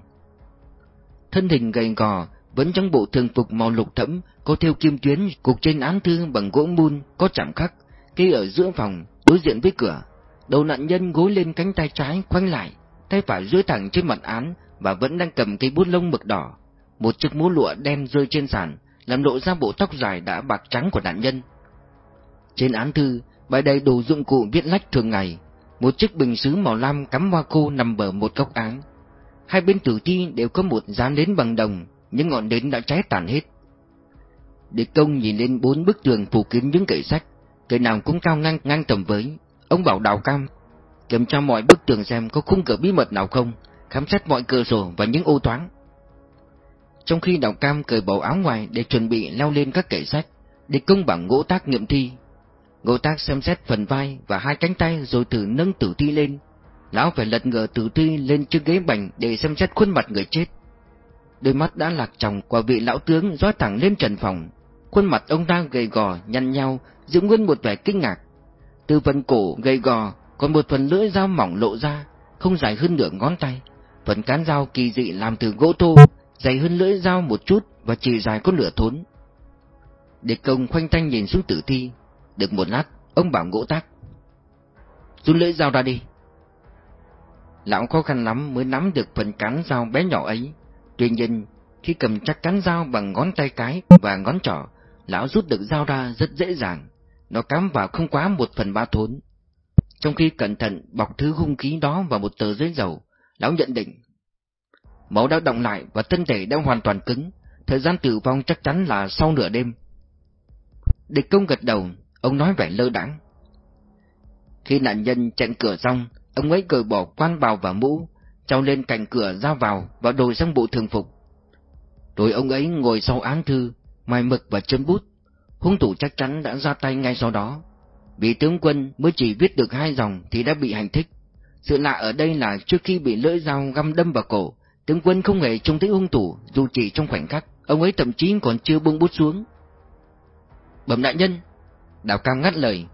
Thân hình gầy gò, vẫn trong bộ thường phục màu lục thẫm, có theo kim tuyến, cục trên án thư bằng gỗ mun, có chạm khắc, kê ở giữa phòng, đối diện với cửa. Đầu nạn nhân gối lên cánh tay trái khoanh lại, tay phải duỗi thẳng trên mặt án và vẫn đang cầm cây bút lông mực đỏ. Một chiếc mũ lụa đen rơi trên sàn, làm lộ ra bộ tóc dài đã bạc trắng của nạn nhân. Trên án thư, bày đầy đồ dụng cụ viết lách thường ngày, một chiếc bình sứ màu lam cắm hoa khô nằm bờ một góc án. Hai bên tử thi đều có một dán nến bằng đồng, những ngọn nến đã cháy tàn hết. Địch công nhìn lên bốn bức tường phủ kín những kệ sách, kệ nào cũng cao ngang ngang tầm với. Ông bảo đào cam, kiểm tra mọi bức tường xem có khung cửa bí mật nào không, khám xét mọi cửa sổ và những ô thoáng. Trong khi đào cam cởi bộ áo ngoài để chuẩn bị leo lên các kệ sách, địch công bằng ngỗ tác nghiệm thi. Ngỗ tác xem xét phần vai và hai cánh tay rồi thử nâng tử thi lên. Lão phải lật ngửa tử thi lên chiếc ghế bành để xem xét khuôn mặt người chết. Đôi mắt đã lạc tròng của vị lão tướng dõi thẳng lên trần phòng. Khuôn mặt ông ta gầy gò, nhăn nhau, giữ nguyên một vẻ kinh ngạc. Từ phần cổ gầy gò, còn một phần lưỡi dao mỏng lộ ra, không dài hơn nửa ngón tay. Phần cán dao kỳ dị làm từ gỗ thô, dày hơn lưỡi dao một chút và chỉ dài có nửa thốn. Địch công khoanh tay nhìn xuống tử thi. Được một lát, ông bảo gỗ tác. Rút lưỡi dao ra đi. Lão khó khăn lắm mới nắm được phần cán dao bé nhỏ ấy. Tuy nhiên, khi cầm chắc cán dao bằng ngón tay cái và ngón trỏ, lão rút được dao ra rất dễ dàng. Nó cắm vào không quá một phần ba thốn. Trong khi cẩn thận bọc thứ hung khí đó vào một tờ giấy dầu, lão nhận định. Máu đã động lại và thân thể đã hoàn toàn cứng, thời gian tử vong chắc chắn là sau nửa đêm. Địch công gật đầu, ông nói vẻ lơ đãng. Khi nạn nhân chặn cửa xong, ông ấy cởi bỏ quan bào và mũ, trao lên cạnh cửa ra vào và đổi sang bộ thường phục. Rồi ông ấy ngồi sau án thư, mai mực và chấm bút. hung thủ chắc chắn đã ra tay ngay sau đó. Vì tướng quân mới chỉ viết được hai dòng thì đã bị hành thích. Sự lạ ở đây là trước khi bị lưỡi dao găm đâm vào cổ, tướng quân không hề trông thấy hung thủ dù chỉ trong khoảnh khắc, ông ấy thậm chí còn chưa buông bút xuống. Bẩm đại nhân, Đào Cam ngắt lời.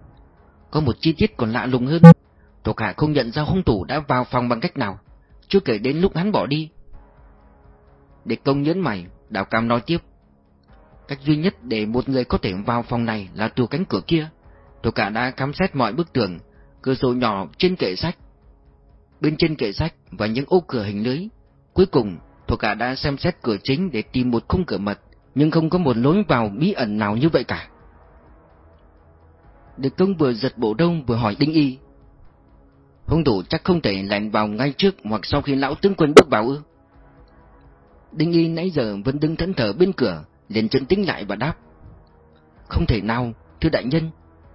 Có một chi tiết còn lạ lùng hơn. Thuộc hạ không nhận ra hung thủ đã vào phòng bằng cách nào, chưa kể đến lúc hắn bỏ đi. Địch công nhấn mày, Đào Cam nói tiếp. Cách duy nhất để một người có thể vào phòng này là từ cánh cửa kia. Tôi cả đã khám xét mọi bức tường, cửa sổ nhỏ trên kệ sách. Bên trên kệ sách và những ô cửa hình lưới. Cuối cùng, tôi cả đã xem xét cửa chính để tìm một khung cửa mật, nhưng không có một lối vào bí ẩn nào như vậy cả. Địch công vừa giật bộ đông vừa hỏi Đinh Y. Hung thủ chắc không thể lẻn vào ngay trước hoặc sau khi lão tướng quân bước vào ư. Đinh Y nãy giờ vẫn đứng thẫn thờ bên cửa, liền chân tính lại và đáp. Không thể nào, thưa đại nhân,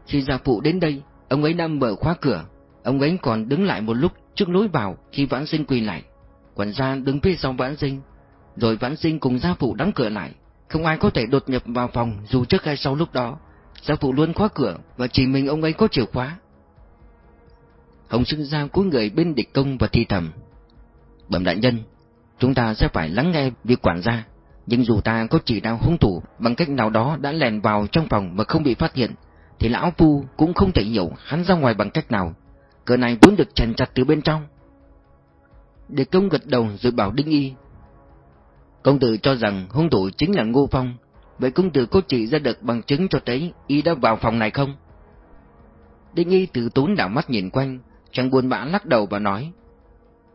khi gia phụ đến đây, ông ấy đang mở khóa cửa, ông ấy còn đứng lại một lúc trước lối vào khi vãn sinh quỳ lại. Quản gia đứng phía sau vãn sinh, rồi vãn sinh cùng gia phụ đóng cửa lại, không ai có thể đột nhập vào phòng dù trước hay sau lúc đó. Gia phụ luôn khóa cửa và chỉ mình ông ấy có chìa khóa. Hồng Sưng Gia cúi người bên địch công và thi thầm. Bẩm đại nhân, chúng ta sẽ phải lắng nghe việc quản gia. Nhưng dù ta có chỉ đạo hung thủ bằng cách nào đó đã lèn vào trong phòng mà không bị phát hiện, thì lão pu cũng không thể hiểu hắn ra ngoài bằng cách nào. Cửa này vốn được chèn chặt từ bên trong. Địch công gật đầu rồi bảo Đinh Y. Công tử cho rằng hung thủ chính là Ngô Phong, Vậy công tử có chỉ ra được bằng chứng cho thấy y đã vào phòng này không? Đinh y từ tốn đảo mắt nhìn quanh, chàng buồn bã lắc đầu và nói.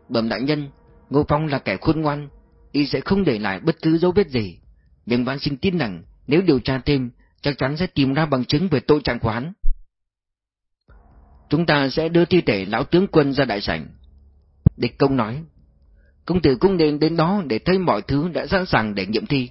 Bẩm đại nhân, Ngô Phong là kẻ khôn ngoan, y sẽ không để lại bất cứ dấu vết gì. Nhưng vãn sinh tin rằng nếu điều tra thêm, chắc chắn sẽ tìm ra bằng chứng về tội trạng của hắn. Chúng ta sẽ đưa thi thể lão tướng quân ra đại sảnh. Địch công nói, công tử cũng nên đến đó để thấy mọi thứ đã sẵn sàng để nghiệm thi.